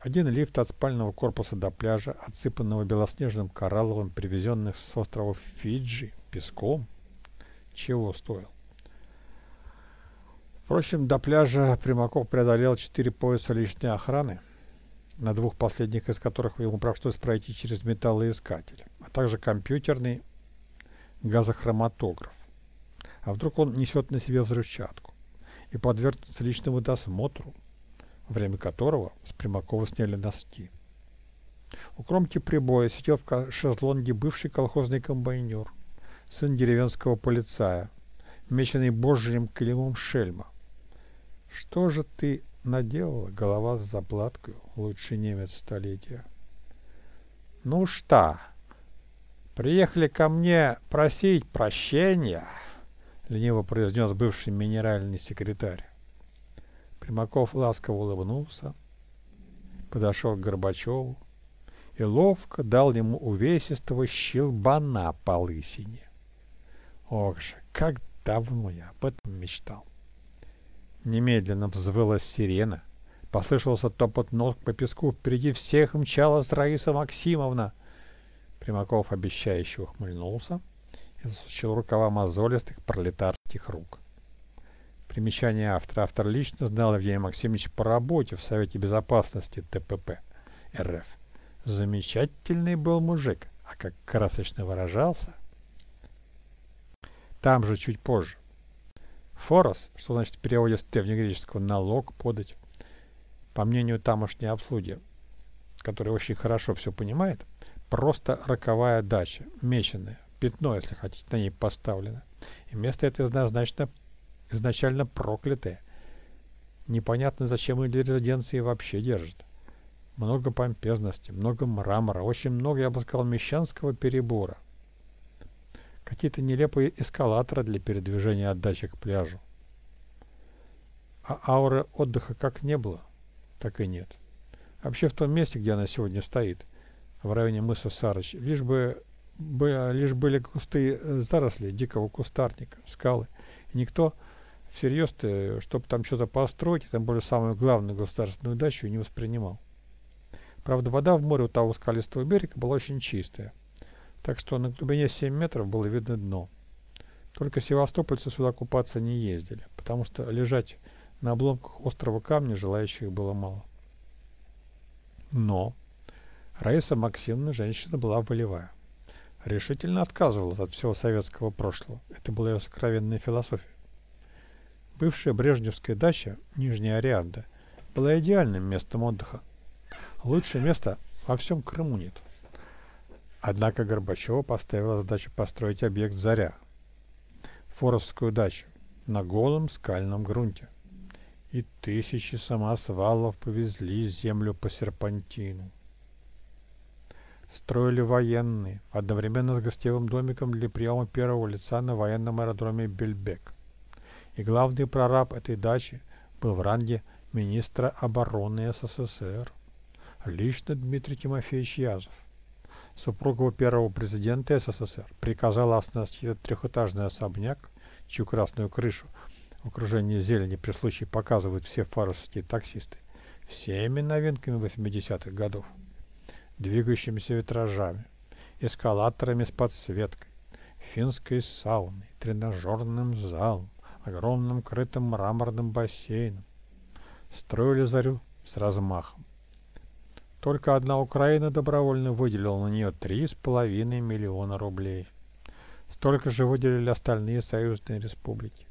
A: Один лифт от спального корпуса до пляжа, отсыпанного белоснежным коралловым, привезенных с островов Фиджи, песком, чего стоил. Впрочем, до пляжа Примаков преодолел четыре пояса личной охраны – на двух последних из которых ему пришлось пройти через металлоискатель, а также компьютерный газохроматограф. А вдруг он несет на себе взрывчатку и подвергнется личному досмотру, время которого с Примакова сняли носки. У кромки прибоя сидел в шезлонге бывший колхозный комбайнер, сын деревенского полицая, меченный божьим клеймом шельма. «Что же ты наделала голова с заплаткой, лучший немец столетия. «Ну что, приехали ко мне просить прощения?» — лениво произнес бывший минеральный секретарь. Примаков ласково улыбнулся, подошел к Горбачеву и ловко дал ему увесистого щелбана по лысине. Ох же, как давно я об этом мечтал. Немедленно взвылась сирена. Послышался топот ног по песку. Впереди всех мчалась Раиса Максимовна. Примаков обещающе ухмыльнулся и засучил рукава мозолистых пролетарских рук. Примечание автора. Автор лично знал Евгений Максимович по работе в Совете Безопасности ТПП РФ. Замечательный был мужик, а как красочно выражался. Там же чуть позже. Форос, что значит в переводе с древнегреческого налог подать, по мнению тамошней обслуги, которая очень хорошо все понимает, просто роковая дача, меченая, пятно, если хотите, на ней поставлено. И место это однозначно изначально проклятое. Непонятно, зачем ее резиденции вообще держат. Много помпезности, много мрамора, очень много, я бы сказал, мещанского перебора – какие-то нелепые эскалаторы для передвижения от дачи к пляжу. А ауры отдыха как не было, так и нет. Вообще в том месте, где она сегодня стоит, в районе мыса Сарыч, лишь бы лишь были густые э, заросли дикого кустарника, скалы. И никто всерьез, чтобы там что-то построить, тем более самую главную государственную дачу, не воспринимал. Правда, вода в море у того скалистого берега была очень чистая, так что на глубине 7 метров было видно дно. Только севастопольцы сюда купаться не ездили, потому что лежать на обломках острого камня желающих было мало. Но Раиса Максимовна женщина была волевая. Решительно отказывалась от всего советского прошлого. Это была ее сокровенная философия. Бывшая Брежневская дача, Нижняя Арианда, была идеальным местом отдыха. Лучшее место во всем Крыму нет. Однако Горбачева поставила задачу построить объект «Заря» – Форостскую дачу на голом скальном грунте. И тысячи самосвалов повезли землю по серпантину. Строили военные, одновременно с гостевым домиком для приема первого лица на военном аэродроме Бельбек. И главный прораб этой дачи был в ранге министра обороны СССР. Лично Дмитрий Тимофеевич Язов. Супруга первого президента СССР приказала оснастить этот трехэтажный особняк, чью красную крышу в окружении зелени при случае показывают все фарусские таксисты, всеми новинками 80-х годов. Двигающимися витражами, эскалаторами с подсветкой, финской сауной, тренажерным залом, огромным крытым мраморным бассейном. Строили зарю с размахом. Только одна Украина добровольно выделила на нее 3,5 миллиона рублей. Столько же выделили остальные союзные республики.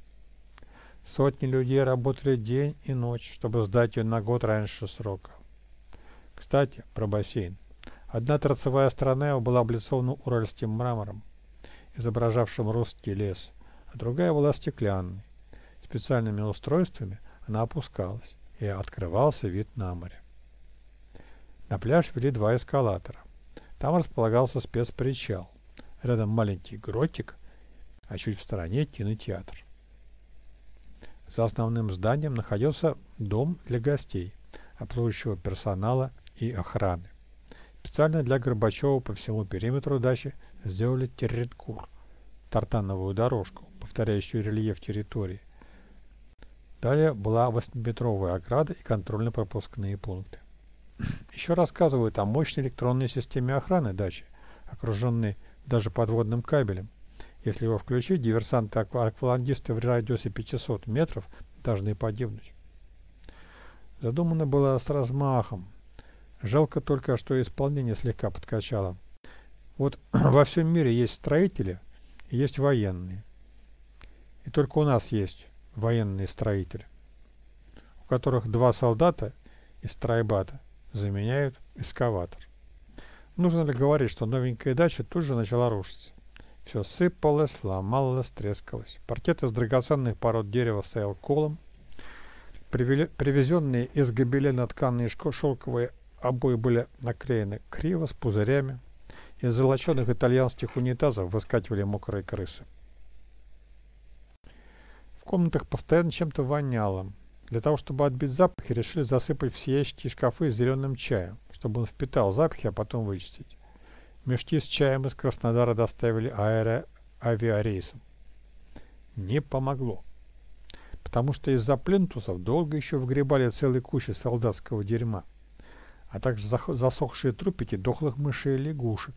A: Сотни людей работали день и ночь, чтобы сдать ее на год раньше срока. Кстати, про бассейн. Одна торцевая сторона его была облицована уральским мрамором, изображавшим русский лес, а другая была стеклянной. Специальными устройствами она опускалась, и открывался вид на море. На пляж вели два эскалатора. Там располагался спецпричал. Рядом маленький гротик, а чуть в стороне кинотеатр. За основным зданием находился дом для гостей, обслуживающего персонала и охраны. Специально для Горбачева по всему периметру дачи сделали терренкур, тартановую дорожку, повторяющую рельеф территории. Далее была 8-метровая ограда и контрольно-пропускные пункты. Еще рассказывают о мощной электронной системе охраны дачи, окруженной даже подводным кабелем. Если его включить, диверсанты-аквалангисты в радиусе 500 метров должны погибнуть. Задумано было с размахом. Жалко только, что исполнение слегка подкачало. Вот во всем мире есть строители и есть военные. И только у нас есть военные строители, у которых два солдата из стройбата заменяют эскаватор. Нужно ли говорить, что новенькая дача тут же начала рушиться? Все сыпалось, ломалось, трескалось. Паркет из драгоценных пород дерева стоял колом. Привезенные из гобелена тканые шелковые обои были наклеены криво, с пузырями. Из золоченных итальянских унитазов выскакивали мокрые крысы. Комнатах постоянно чем-то воняло. Для того, чтобы отбить запахи, решили засыпать все ящики и шкафы зеленым чаем, чтобы он впитал запахи, а потом вычистить. Мешки с чаем из Краснодара доставили аэроавиарейсом. Не помогло. Потому что из-за плинтусов долго еще вгребали целые кучи солдатского дерьма, а также засохшие трупики дохлых мышей и лягушек,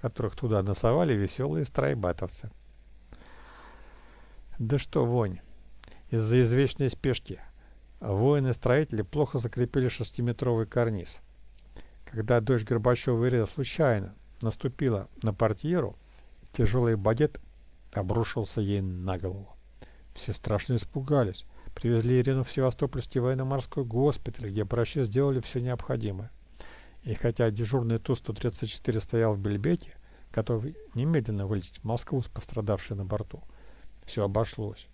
A: которых туда носовали веселые страйбатовцы. Да что вонь! Из-за извечной спешки Воины-строители плохо закрепили шестиметровый карниз. Когда дочь Горбачева Ирина случайно наступила на портьеру, тяжелый багет обрушился ей на голову. Все страшно испугались. Привезли Ирину в Севастопольский военно-морской госпиталь, где врачи сделали все необходимое. И хотя дежурный Ту-134 стоял в Бельбеке, готовый немедленно вылететь в Москву с пострадавшей на борту, все обошлось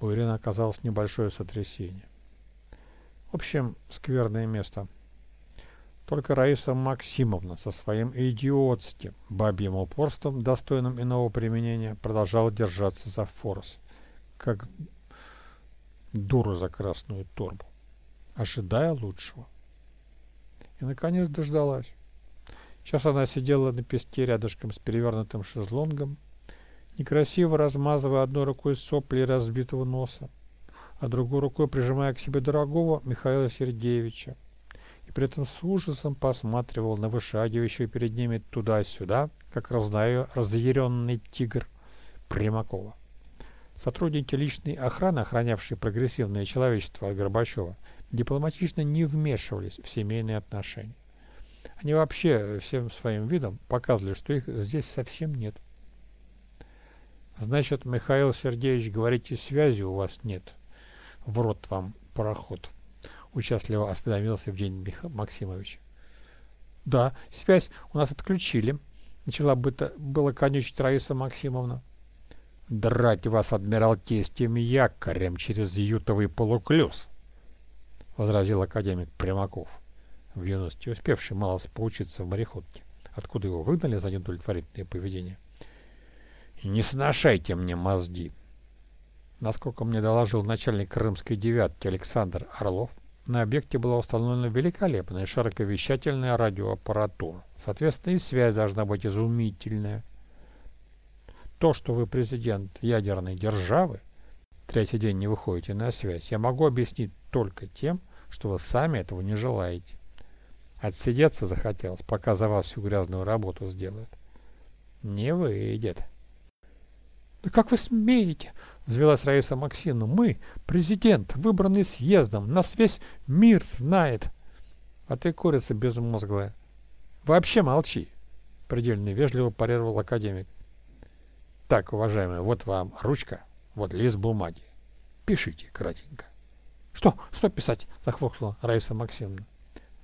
A: у Ирины оказалось небольшое сотрясение. В общем, скверное место. Только Раиса Максимовна со своим идиотским бабьим упорством, достойным иного применения, продолжала держаться за форс, как дура за красную торбу, ожидая лучшего. И, наконец, дождалась. Сейчас она сидела на песке рядышком с перевернутым шезлонгом, некрасиво размазывая одной рукой сопли разбитого носа, а другой рукой прижимая к себе дорогого Михаила Сергеевича, и при этом с ужасом посматривал на вышагивающего перед ними туда-сюда, как разнаю разъяренный тигр Примакова. Сотрудники личной охраны, охранявшие прогрессивное человечество от Горбачева, дипломатично не вмешивались в семейные отношения. Они вообще всем своим видом показывали, что их здесь совсем нет. Значит, Михаил Сергеевич, говорите, связи у вас нет. В рот вам пароход. Участливо осведомился Евгений Мих... Максимович. Да, связь у нас отключили. Начала бы было конючить Раиса Максимовна. Драть вас адмиралтейским якорем через ютовый полуклюз, возразил академик Примаков, в юности успевший мало поучиться в мореходке, откуда его выгнали за неудовлетворительное поведение. Не сношайте мне мозги. Насколько мне доложил начальник крымской девятки Александр Орлов, на объекте была установлена великолепная широковещательная радиоаппаратура. Соответственно, и связь должна быть изумительная. То, что вы президент ядерной державы, третий день не выходите на связь, я могу объяснить только тем, что вы сами этого не желаете. Отсидеться захотелось, пока за вас всю грязную работу сделают. Не выйдет. «Да как вы смеете?» — взвелась Раиса Максимовна. «Мы, президент, выбранный съездом, нас весь мир знает». «А ты курица безмозглая. Вообще молчи!» — предельно вежливо парировал академик. «Так, уважаемый, вот вам ручка, вот лист бумаги. Пишите кратенько». «Что? Что писать?» — захвохла Раиса Максимовна.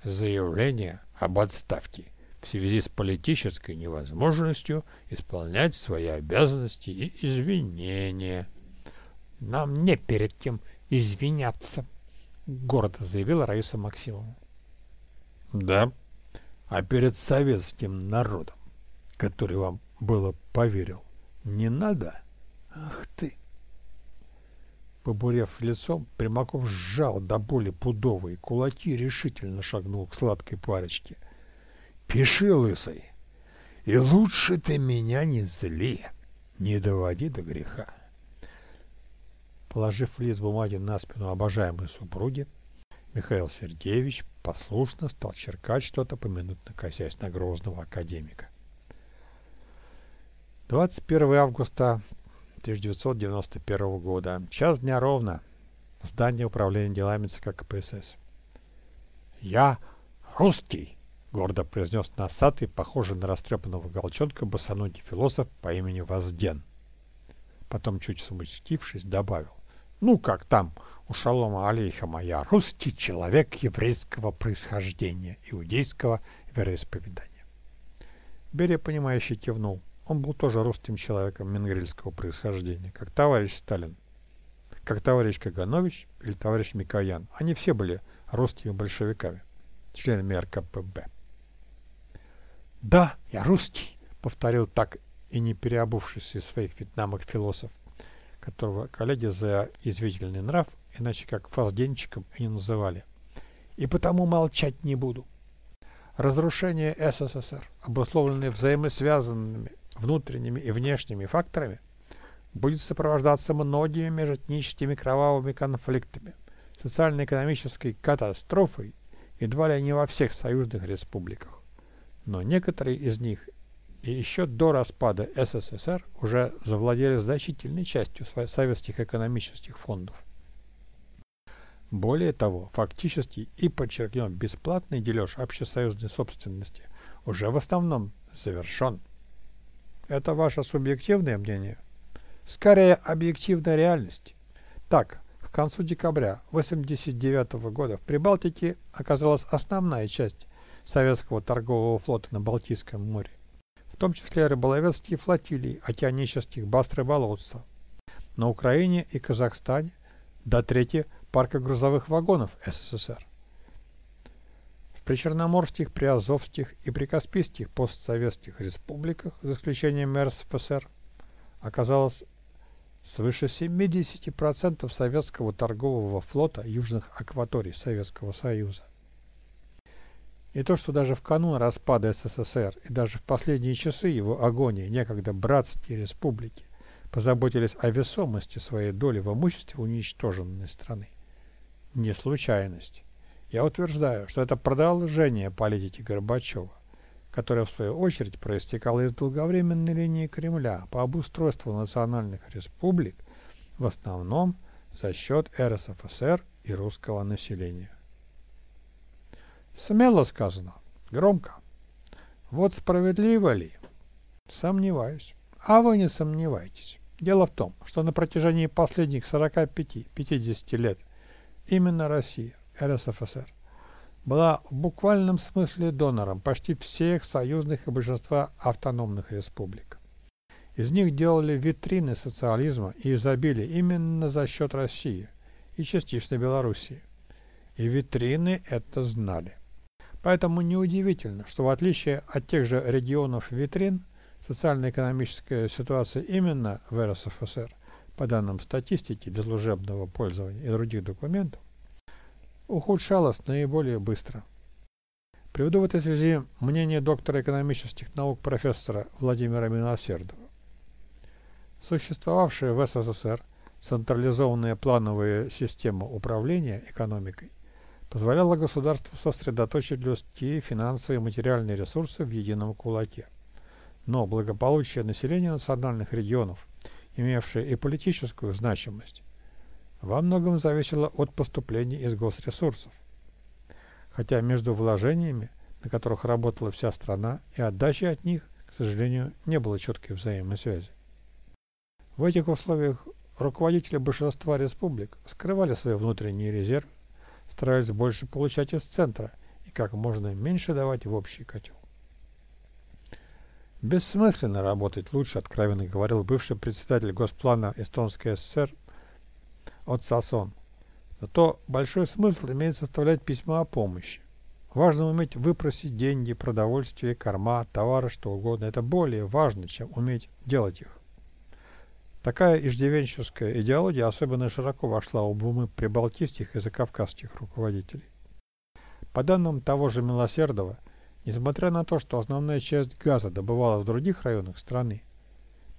A: «Заявление об отставке в связи с политической невозможностью исполнять свои обязанности и извинения. «Нам не перед кем извиняться», — гордо заявила Раиса Максимовна. «Да, а перед советским народом, который вам было поверил, не надо? Ах ты!» Побурев лицом, Примаков сжал до боли пудовые кулаки и решительно шагнул к сладкой парочке — Пиши, лысый, и лучше ты меня не зли, не доводи до греха. Положив лист бумаги на спину обожаемой супруги, Михаил Сергеевич послушно стал черкать что-то, поминутно косясь на грозного академика. 21 августа 1991 года. Час дня ровно. Здание управления делами ЦК КПСС. «Я русский!» — гордо произнес носатый, похожий на растрепанного голчонка, босоногий философ по имени Возден. Потом, чуть смутившись, добавил. «Ну, как там, у Шалома Алейхама я русский человек еврейского происхождения, иудейского вероисповедания». Берия, понимающе кивнул. Он был тоже русским человеком менгрельского происхождения, как товарищ Сталин, как товарищ Каганович или товарищ Микоян. Они все были русскими большевиками, членами РКПБ. «Да, я русский», — повторил так и не переобувшийся из своих вьетнамок философ, которого коллеги за извительный нрав, иначе как фазденчиком и не называли. «И потому молчать не буду». Разрушение СССР, обусловленное взаимосвязанными внутренними и внешними факторами, будет сопровождаться многими межэтническими кровавыми конфликтами, социально-экономической катастрофой едва ли не во всех союзных республиках но некоторые из них и еще до распада СССР уже завладели значительной частью советских экономических фондов. Более того, фактически и подчеркнем, бесплатный дележ общесоюзной собственности уже в основном завершен. Это ваше субъективное мнение? Скорее, объективная реальность. Так, к концу декабря 1989 года в Прибалтике оказалась основная часть советского торгового флота на Балтийском море, в том числе рыболовецкие флотилии океанических баз рыболовства. На Украине и Казахстане до трети парка грузовых вагонов СССР. В причерноморских, приазовских и прикаспийских постсоветских республиках, за исключением РСФСР, оказалось свыше 70% советского торгового флота южных акваторий Советского Союза. И то, что даже в канун распада СССР и даже в последние часы его агонии некогда братские республики позаботились о весомости своей доли в имуществе уничтоженной страны. Не случайность. Я утверждаю, что это продолжение политики Горбачева, которая в свою очередь проистекала из долговременной линии Кремля по обустройству национальных республик, в основном за счет РСФСР и русского населения. Смело сказано, громко. Вот справедливо ли? Сомневаюсь. А вы не сомневайтесь. Дело в том, что на протяжении последних 45-50 лет именно Россия, РСФСР, была в буквальном смысле донором почти всех союзных и большинства автономных республик. Из них делали витрины социализма и изобилия именно за счет России и частично Белоруссии. И витрины это знали. Поэтому неудивительно, что в отличие от тех же регионов витрин, социально-экономическая ситуация именно в РСФСР, по данным статистики для служебного пользования и других документов, ухудшалась наиболее быстро. Приведу в этой связи мнение доктора экономических наук профессора Владимира Милосердова. Существовавшая в СССР централизованная плановая система управления экономикой позволяла государству сосредоточить людские, финансовые и материальные ресурсы в едином кулаке. Но благополучие населения национальных регионов, имевшее и политическую значимость, во многом зависело от поступлений из госресурсов. Хотя между вложениями, на которых работала вся страна, и отдачей от них, к сожалению, не было четкой взаимосвязи. В этих условиях руководители большинства республик скрывали свои внутренние резервы, старались больше получать из центра и как можно меньше давать в общий котел. Бессмысленно работать лучше, откровенно говорил бывший председатель Госплана Эстонской ССР от Сасон. Зато большой смысл имеет составлять письма о помощи. Важно уметь выпросить деньги, продовольствие, корма, товары, что угодно. Это более важно, чем уметь делать их. Такая иждивенческая идеология особенно широко вошла в умы прибалтийских и закавказских руководителей. По данным того же Милосердова, несмотря на то, что основная часть газа добывалась в других районах страны,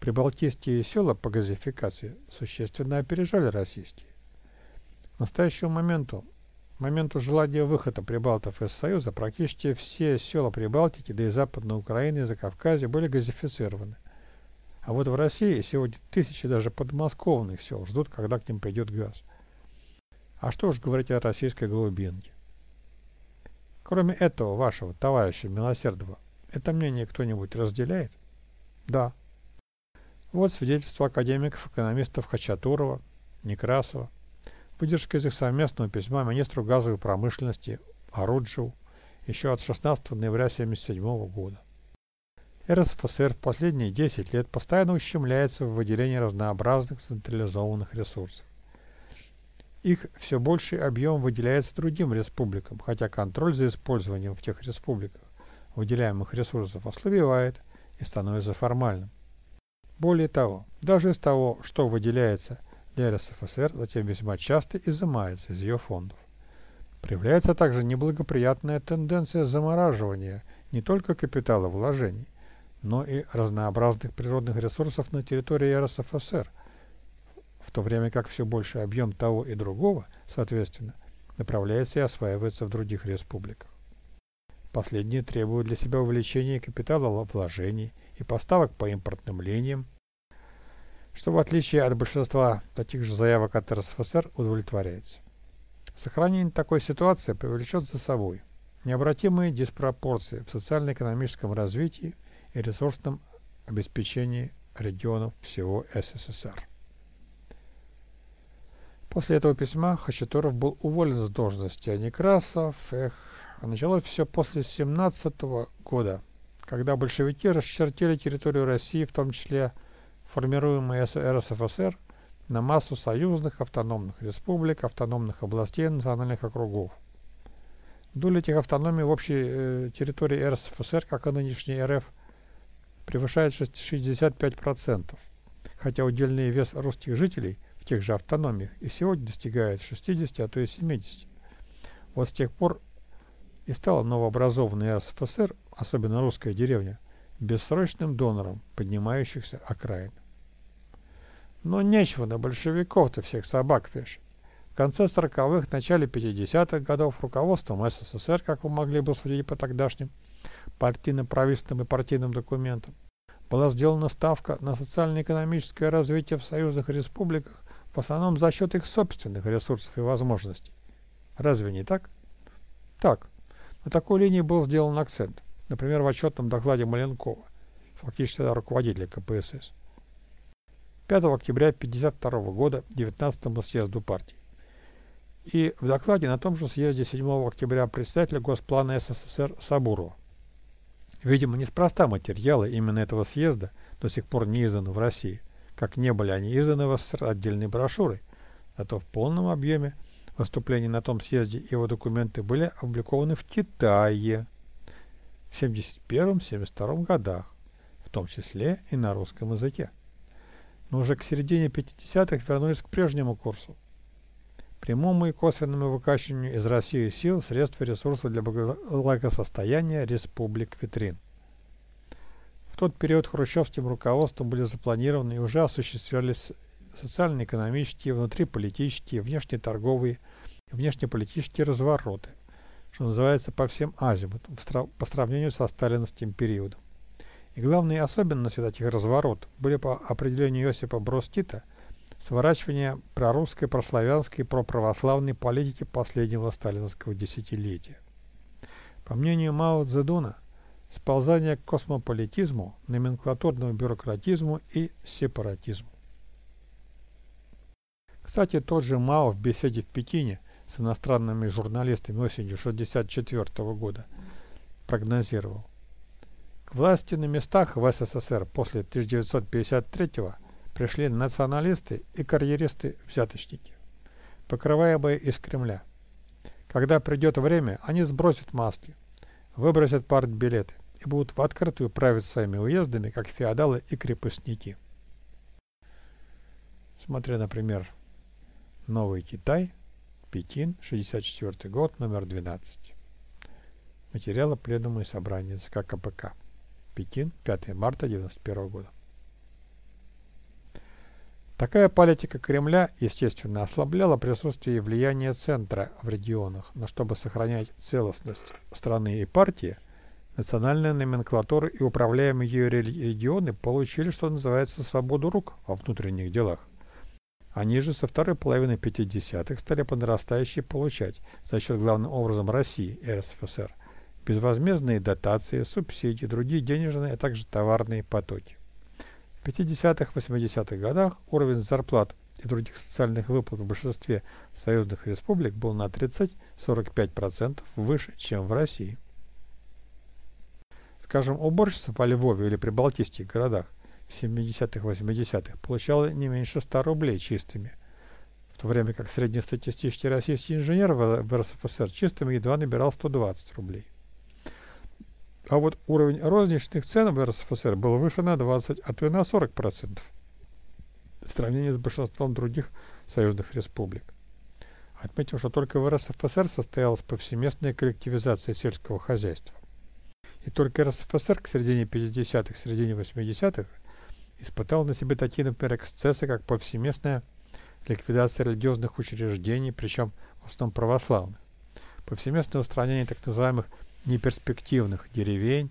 A: прибалтийские села по газификации существенно опережали российские. К настоящему моменту, моменту желания выхода прибалтов из Союза, практически все села Прибалтики, да и Западной Украины и Закавказья были газифицированы. А вот в России сегодня тысячи даже подмосковных сел ждут, когда к ним придет газ. А что уж говорить о российской глубинке. Кроме этого вашего товарища Милосердова, это мнение кто-нибудь разделяет? Да. Вот свидетельство академиков, экономистов Хачатурова, Некрасова, выдержка из их совместного письма министру газовой промышленности Аруджеву еще от 16 ноября 1977 года. РСФСР в последние 10 лет постоянно ущемляется в выделении разнообразных централизованных ресурсов. Их все больший объем выделяется другим республикам, хотя контроль за использованием в тех республиках выделяемых ресурсов ослабевает и становится формальным. Более того, даже из того, что выделяется для РСФСР, затем весьма часто изымается из ее фондов. Проявляется также неблагоприятная тенденция замораживания не только капитала вложений, но и разнообразных природных ресурсов на территории РСФСР, в то время как все больший объем того и другого, соответственно, направляется и осваивается в других республиках. Последние требуют для себя увеличения капитала вложений и поставок по импортным линиям, что в отличие от большинства таких же заявок от РСФСР удовлетворяется. Сохранение такой ситуации повлечет за собой необратимые диспропорции в социально-экономическом развитии и ресурсном обеспечении регионов всего СССР. После этого письма Хачатуров был уволен с должности, а Некрасов, эх, началось все после 17 -го года, когда большевики расчертили территорию России, в том числе формируемые РСФСР, на массу союзных автономных республик, автономных областей национальных округов. Доля этих автономий в общей э, территории РСФСР, как и нынешней РФ, превышает 65%, хотя удельный вес русских жителей в тех же автономиях и сегодня достигает 60, а то и 70. Вот с тех пор и стала новообразованная РСФСР, особенно русская деревня, бессрочным донором поднимающихся окраин. Но нечего на большевиков-то всех собак вешать. В конце 40-х, начале 50-х годов руководством СССР, как вы могли бы судить по тогдашним партийным, правительственным и партийным документам, была сделана ставка на социально-экономическое развитие в союзных республиках в основном за счет их собственных ресурсов и возможностей. Разве не так? Так. На такой линии был сделан акцент. Например, в отчетном докладе Маленкова, фактически руководителя КПСС. 5 октября 1952 года 19 съезду партии. И в докладе на том же съезде 7 октября председателя Госплана СССР Сабурова. Видимо, неспроста материалы именно этого съезда до сих пор не изданы в России, как не были они изданы в СССР отдельной брошюрой, зато в полном объеме выступлений на том съезде его документы были опубликованы в Китае в 1971-1972 годах, в том числе и на русском языке. Но уже к середине 50-х вернулись к прежнему курсу прямому и косвенному выкачиванию из России сил, средств и ресурсов для благосостояния республик витрин. В тот период хрущевским руководством были запланированы и уже осуществлялись социально-экономические, внутриполитические, внешнеторговые и внешнеполитические развороты, что называется по всем азимутам, по сравнению со сталинским периодом. И главные особенности этих разворотов были по определению Иосипа Бростита – сворачивание прорусской, прославянской проправославной политики последнего сталинского десятилетия. По мнению Мао Цзэдуна, сползание к космополитизму, номенклатурному бюрократизму и сепаратизму. Кстати, тот же Мао в беседе в Пекине с иностранными журналистами осенью 1964 года прогнозировал. К власти на местах в СССР после 1953 года пришли националисты и карьеристы-взяточники, покрываемые из Кремля. Когда придет время, они сбросят маски, выбросят партбилеты и будут в открытую править своими уездами, как феодалы и крепостники. Смотря, например, Новый Китай, Пекин, 64 год, номер 12. Материалы Пленума и Собрания ЦК КПК. Пекин, 5 марта 1991 года. Такая политика Кремля, естественно, ослабляла присутствие и влияние центра в регионах, но чтобы сохранять целостность страны и партии, национальная номенклатура и управляемые ее регионы получили, что называется, свободу рук во внутренних делах. Они же со второй половины 50-х стали по нарастающей получать, за счет главным образом России и РСФСР, безвозмездные дотации, субсидии, другие денежные, а также товарные потоки. В 50-х, 80-х годах уровень зарплат и других социальных выплат в большинстве союзных республик был на 30-45% выше, чем в России. Скажем, уборщица во Львове или прибалтийских городах в 70-х, 80-х получала не меньше 100 рублей чистыми, в то время как среднестатистический российский инженер в РСФСР чистыми едва набирал 120 рублей. А вот уровень розничных цен в РСФСР был выше на 20, а то и на 40 процентов в сравнении с большинством других союзных республик. Отметим, что только в РСФСР состоялась повсеместная коллективизация сельского хозяйства. И только РСФСР к середине 50-х, середине 80-х испытал на себе такие, например, эксцессы, как повсеместная ликвидация религиозных учреждений, причем в основном православных, повсеместное устранение так называемых неперспективных деревень,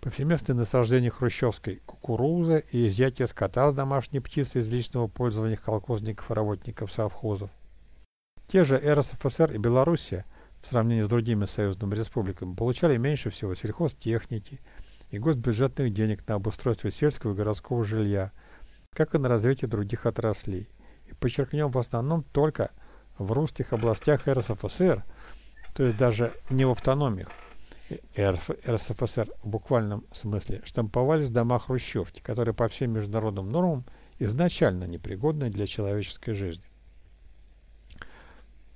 A: повсеместное насаждение хрущевской кукурузы и изъятие скота с домашней птицы из личного пользования колхозников и работников совхозов. Те же РСФСР и Белоруссия в сравнении с другими союзными республиками получали меньше всего сельхозтехники и госбюджетных денег на обустройство сельского и городского жилья, как и на развитие других отраслей. И подчеркнем в основном только в русских областях РСФСР – то есть даже не в автономиях РФ, РСФСР в буквальном смысле, штамповались дома хрущевки, которые по всем международным нормам изначально непригодны для человеческой жизни.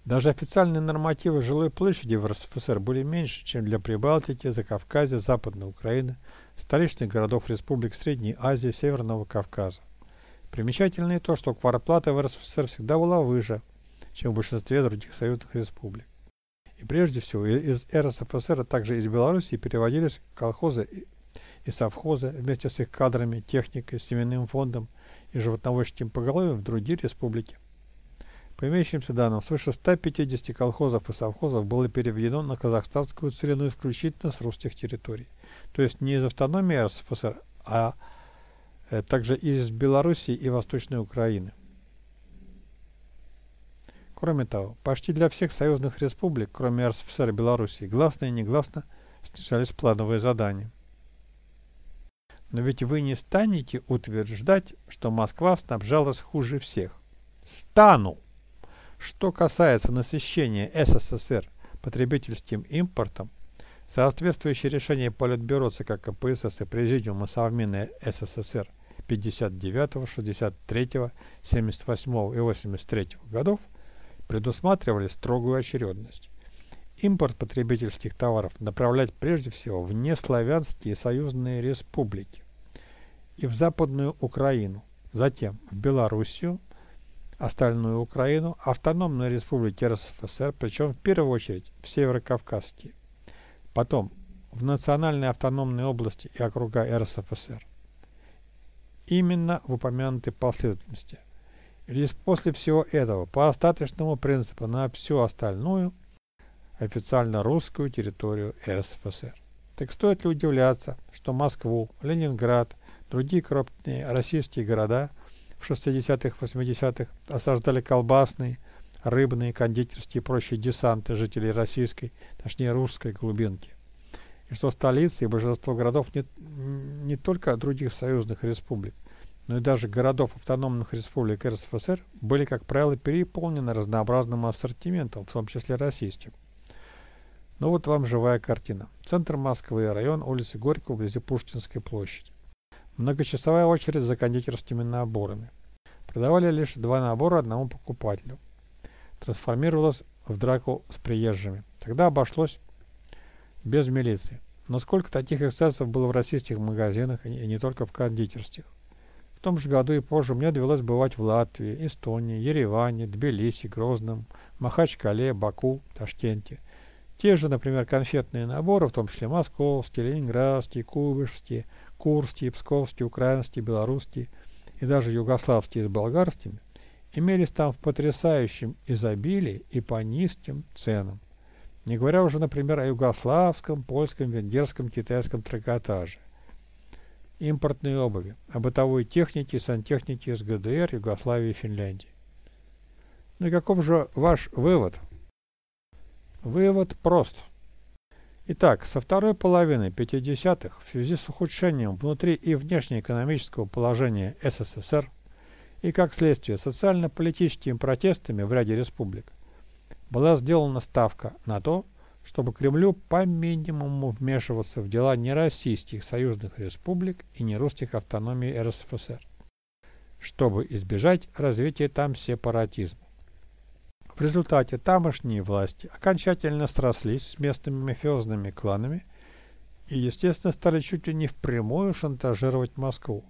A: Даже официальные нормативы жилой площади в РСФСР были меньше, чем для Прибалтики, Закавказья, Западной Украины, столичных городов республик Средней Азии, Северного Кавказа. Примечательно и то, что квартплата в РСФСР всегда была выше, чем в большинстве других союзных республик. И прежде всего из РСФСР, а также из Беларуси переводились колхозы и совхозы вместе с их кадрами, техникой, семенным фондом и животноводческим поголовьем в другие республики. По имеющимся данным, свыше 150 колхозов и совхозов было переведено на казахстанскую целину исключительно с русских территорий. То есть не из автономии РСФСР, а э, также из Белоруссии и Восточной Украины. Кроме того, почти для всех союзных республик, кроме РСФСР и Белоруссии, гласно и негласно снижались плановые задания. Но ведь вы не станете утверждать, что Москва снабжалась хуже всех. Стану! Что касается насыщения СССР потребительским импортом, соответствующее решение Политбюро ЦК КПСС и Президиума Совмина СССР 59, 63, 78 и 83 годов предусматривали строгую очередность. Импорт потребительских товаров направлять прежде всего в неславянские союзные республики и в Западную Украину, затем в Белоруссию, остальную Украину, автономные республики РСФСР, причем в первую очередь в Северокавказские, потом в национальные автономные области и округа РСФСР. Именно в упомянутой последовательности. Лишь после всего этого, по остаточному принципу на всю остальную, официально русскую территорию РСФСР. Так стоит ли удивляться, что Москву, Ленинград, другие крупные российские города – в 60-х, 80-х осаждали колбасные, рыбные, кондитерские и прочие десанты жителей российской, точнее русской глубинки. И что столицы и большинство городов не, не только других союзных республик, но и даже городов автономных республик РСФСР были, как правило, переполнены разнообразным ассортиментом, в том числе российским. Ну вот вам живая картина. Центр Москвы, район улицы Горького, вблизи Пушкинской площади. Многочасовая очередь за кондитерскими наборами. Продавали лишь два набора одному покупателю. Трансформировалось в драку с приезжими. Тогда обошлось без милиции. Но сколько таких эксцессов было в российских магазинах и не только в кондитерских. Том же году и позже мне довелось бывать в Латвии, Эстонии, Ереване, Тбилиси, Грозном, Махачкале, Баку, Ташкенте. Те же, например, конфетные наборы, в том числе московские, ленинградские, кубышские – курские, псковские, украинские, белорусские и даже югославские с болгарскими, имелись там в потрясающем изобилии и по низким ценам. Не говоря уже, например, о югославском, польском, венгерском, китайском трикотаже. Импортные обуви, о бытовой технике и сантехнике из ГДР, Югославии и Финляндии. Ну и каков же ваш вывод? Вывод прост – Итак, со второй половины 50-х в связи с ухудшением внутри и внешнеэкономического положения СССР и, как следствие, социально-политическими протестами в ряде республик, была сделана ставка на то, чтобы Кремлю по минимуму вмешиваться в дела нероссийских союзных республик и нерусских автономий РСФСР, чтобы избежать развития там сепаратизма. В результате тамошние власти окончательно срослись с местными мафиозными кланами и, естественно, стали чуть ли не впрямую шантажировать Москву.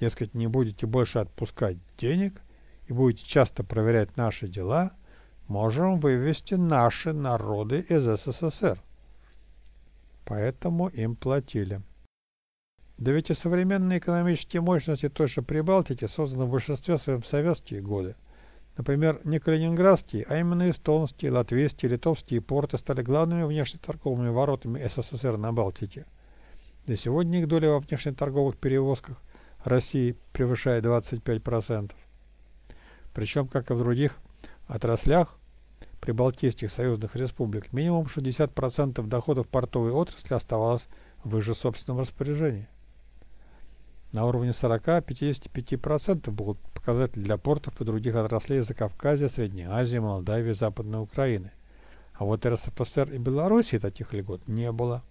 A: Дескать, не будете больше отпускать денег и будете часто проверять наши дела, можем вывести наши народы из СССР. Поэтому им платили. Да ведь и современные экономические мощности той же Прибалтики созданы в большинстве своем в советские годы. Например, не калининградские, а именно эстонские, латвийские, литовские порты стали главными внешнеторговыми воротами СССР на Балтике. До сегодня их доля во внешнеторговых перевозках России превышает 25%. Причем, как и в других отраслях прибалтийских союзных республик, минимум 60% доходов портовой отрасли оставалось в их же собственном распоряжении. На уровне 40-55% был показатель для портов и других отраслей Закавказья, Средней Азии, Молдавии, Западной Украины. А вот РСФСР и Белоруссии таких льгот не было.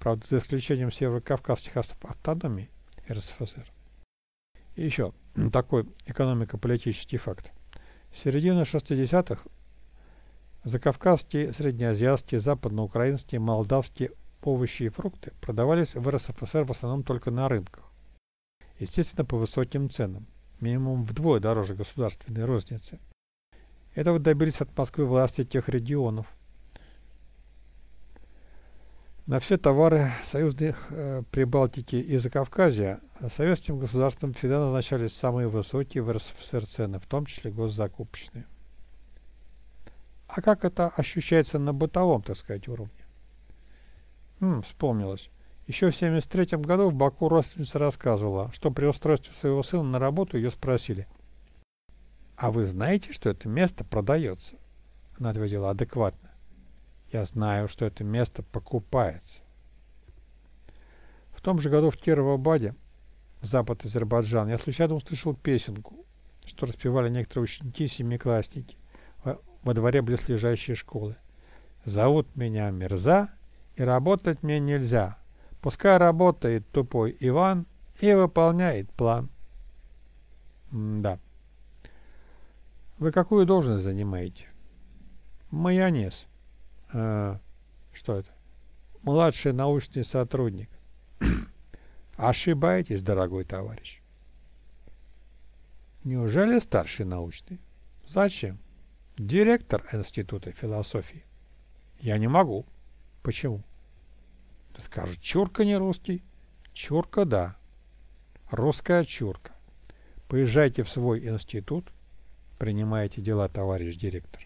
A: Правда, за исключением северокавказских автономий РСФСР. И еще такой экономико-политический факт. Середины 60-х закавказские, среднеазиатские, западноукраинские, молдавские овощи и фрукты продавались в РСФСР в основном только на рынках естественно, по высоким ценам, минимум вдвое дороже государственной розницы. Этого добились от Москвы власти тех регионов. На все товары союзных э, Прибалтики и Закавказья советским государством всегда назначались самые высокие в РСФСР цены, в том числе госзакупочные. А как это ощущается на бытовом, так сказать, уровне? Хм, вспомнилось. Еще в 1973 году в Баку родственница рассказывала, что при устройстве своего сына на работу ее спросили, «А вы знаете, что это место продается?» Она ответила адекватно. «Я знаю, что это место покупается». В том же году в Кирово-Баде, запад Азербайджан, я случайно услышал песенку, что распевали некоторые ученики семиклассники во дворе близлежащей школы. Зовут меня Мирза, и работать мне нельзя. Пускай работает тупой Иван и выполняет план. М да. Вы какую должность занимаете? Майонез. Э, что это? Младший научный сотрудник. Ошибаетесь, дорогой товарищ. Неужели старший научный? Зачем? директор Института философии. Я не могу. Почему? Ты скажешь, чурка не русский? Чурка, да. Русская чурка. Поезжайте в свой институт, принимайте дела, товарищ директор.